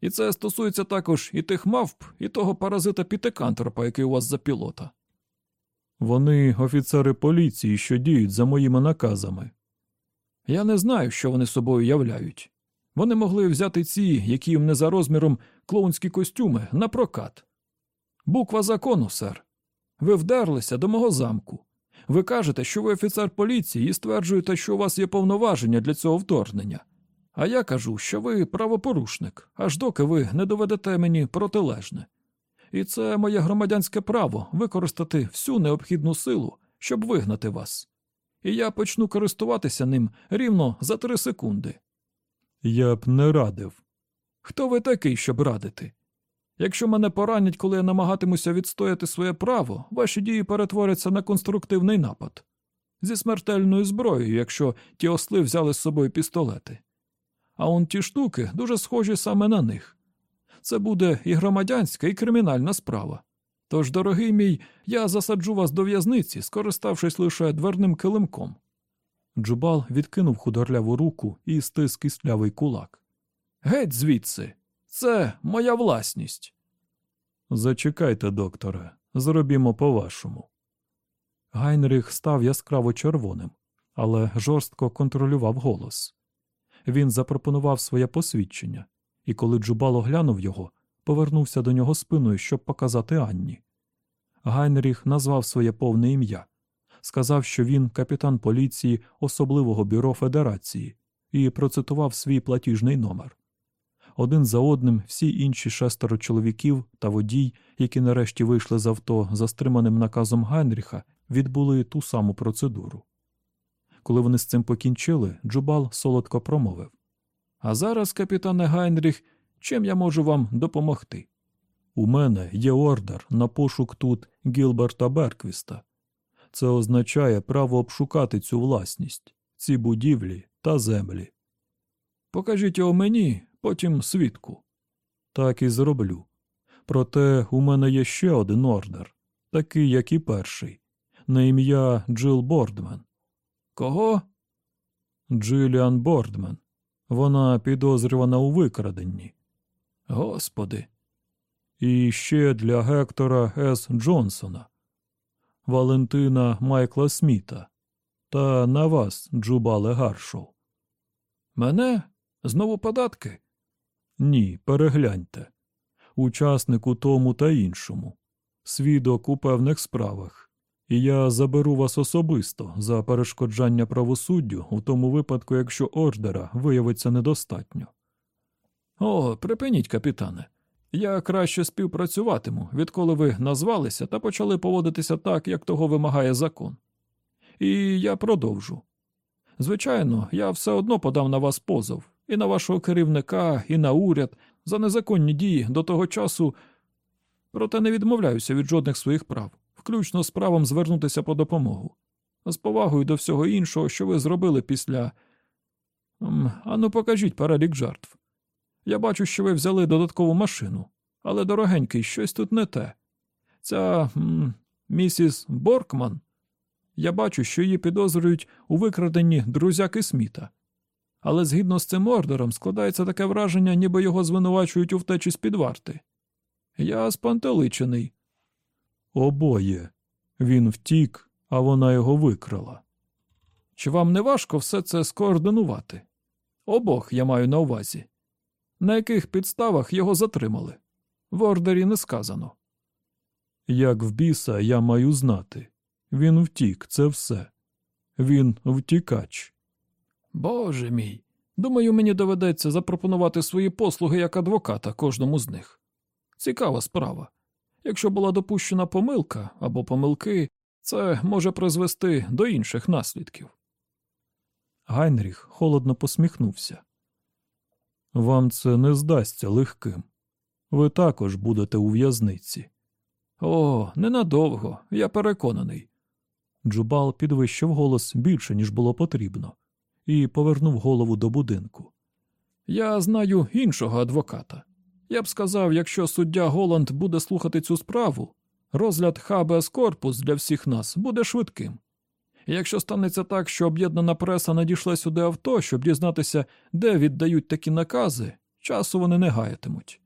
І це стосується також і тих мавп, і того паразита Пітекантропа, який у вас за пілота. Вони офіцери поліції, що діють за моїми наказами. Я не знаю, що вони собою являють. Вони могли взяти ці, які їм не за розміром клоунські костюми, на прокат. Буква закону, сер. Ви вдерлися до мого замку. Ви кажете, що ви офіцер поліції і стверджуєте, що у вас є повноваження для цього вторгнення. А я кажу, що ви правопорушник, аж доки ви не доведете мені протилежне. І це моє громадянське право використати всю необхідну силу, щоб вигнати вас. І я почну користуватися ним рівно за три секунди. Я б не радив. Хто ви такий, щоб радити? Якщо мене поранять, коли я намагатимуся відстояти своє право, ваші дії перетворяться на конструктивний напад зі смертельною зброєю, якщо ті осли взяли з собою пістолети. А он ті штуки дуже схожі саме на них. Це буде і громадянська, і кримінальна справа. Тож, дорогий мій, я засаджу вас до в'язниці, скориставшись лише дверним килимком. Джубал відкинув худорляву руку і стис кислявий кулак. Геть звідси, це моя власність. Зачекайте, докторе, зробімо по-вашому. Гайнріх став яскраво червоним, але жорстко контролював голос. Він запропонував своє посвідчення, і коли Джубал оглянув його, повернувся до нього спиною, щоб показати Анні. Гайнріх назвав своє повне ім'я, сказав, що він капітан поліції особливого бюро Федерації, і процитував свій платіжний номер. Один за одним всі інші шестеро чоловіків та водій, які нарешті вийшли з авто за стриманим наказом Гайнріха, відбули ту саму процедуру. Коли вони з цим покінчили, Джубал солодко промовив А зараз, капітане Гайнріх, чим я можу вам допомогти? У мене є ордер на пошук тут Гілберта Берквіста. Це означає право обшукати цю власність, ці будівлі та землі. Покажіть його мені, потім свідку. Так і зроблю. Проте у мене є ще один ордер, такий, як і перший, на ім'я Джил Бордмен. Кого? Джиліан Бордмен. Вона підозрювана у викраденні. Господи. І ще для Гектора С. Джонсона, Валентина Майкла Сміта та на вас, Джубале Гаршоу. Мене? Знову податки? Ні, перегляньте. Учасник у тому та іншому. Свідок у певних справах. І я заберу вас особисто за перешкоджання правосуддю у тому випадку, якщо ордера виявиться недостатньо. О, припиніть, капітане. Я краще співпрацюватиму, відколи ви назвалися та почали поводитися так, як того вимагає закон. І я продовжу. Звичайно, я все одно подав на вас позов і на вашого керівника, і на уряд за незаконні дії до того часу, проте не відмовляюся від жодних своїх прав, включно з правом звернутися по допомогу, з повагою до всього іншого, що ви зробили після. Ану, покажіть перелік жертв. Я бачу, що ви взяли додаткову машину, але, дорогенький, щось тут не те. Ця місіс Боркман. Я бачу, що її підозрюють у викраденні друзяки Сміта. Але згідно з цим ордером складається таке враження, ніби його звинувачують у втечі з під варти. Я спантеличений. Обоє. Він втік, а вона його викрала. Чи вам не важко все це скоординувати? Обох я маю на увазі. На яких підставах його затримали? В ордері не сказано. Як в біса я маю знати. Він втік, це все. Він втікач. Боже мій. Думаю, мені доведеться запропонувати свої послуги як адвоката кожному з них. Цікава справа. Якщо була допущена помилка або помилки, це може призвести до інших наслідків. Гайнріх холодно посміхнувся. Вам це не здасться легким. Ви також будете у в'язниці. О, ненадовго, я переконаний. Джубал підвищив голос більше, ніж було потрібно, і повернув голову до будинку. Я знаю іншого адвоката. Я б сказав, якщо суддя Голланд буде слухати цю справу, розгляд хабеас корпус для всіх нас буде швидким. Якщо станеться так, що об'єднана преса надійшла сюди авто, щоб дізнатися, де віддають такі накази, часу вони не гаятимуть.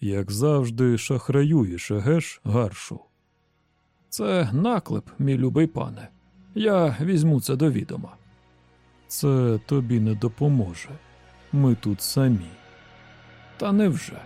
Як завжди, шахраюєш, егеш, гаршу. Це наклеп, мій любий пане. Я візьму це до відома. Це тобі не допоможе. Ми тут самі. Та невже?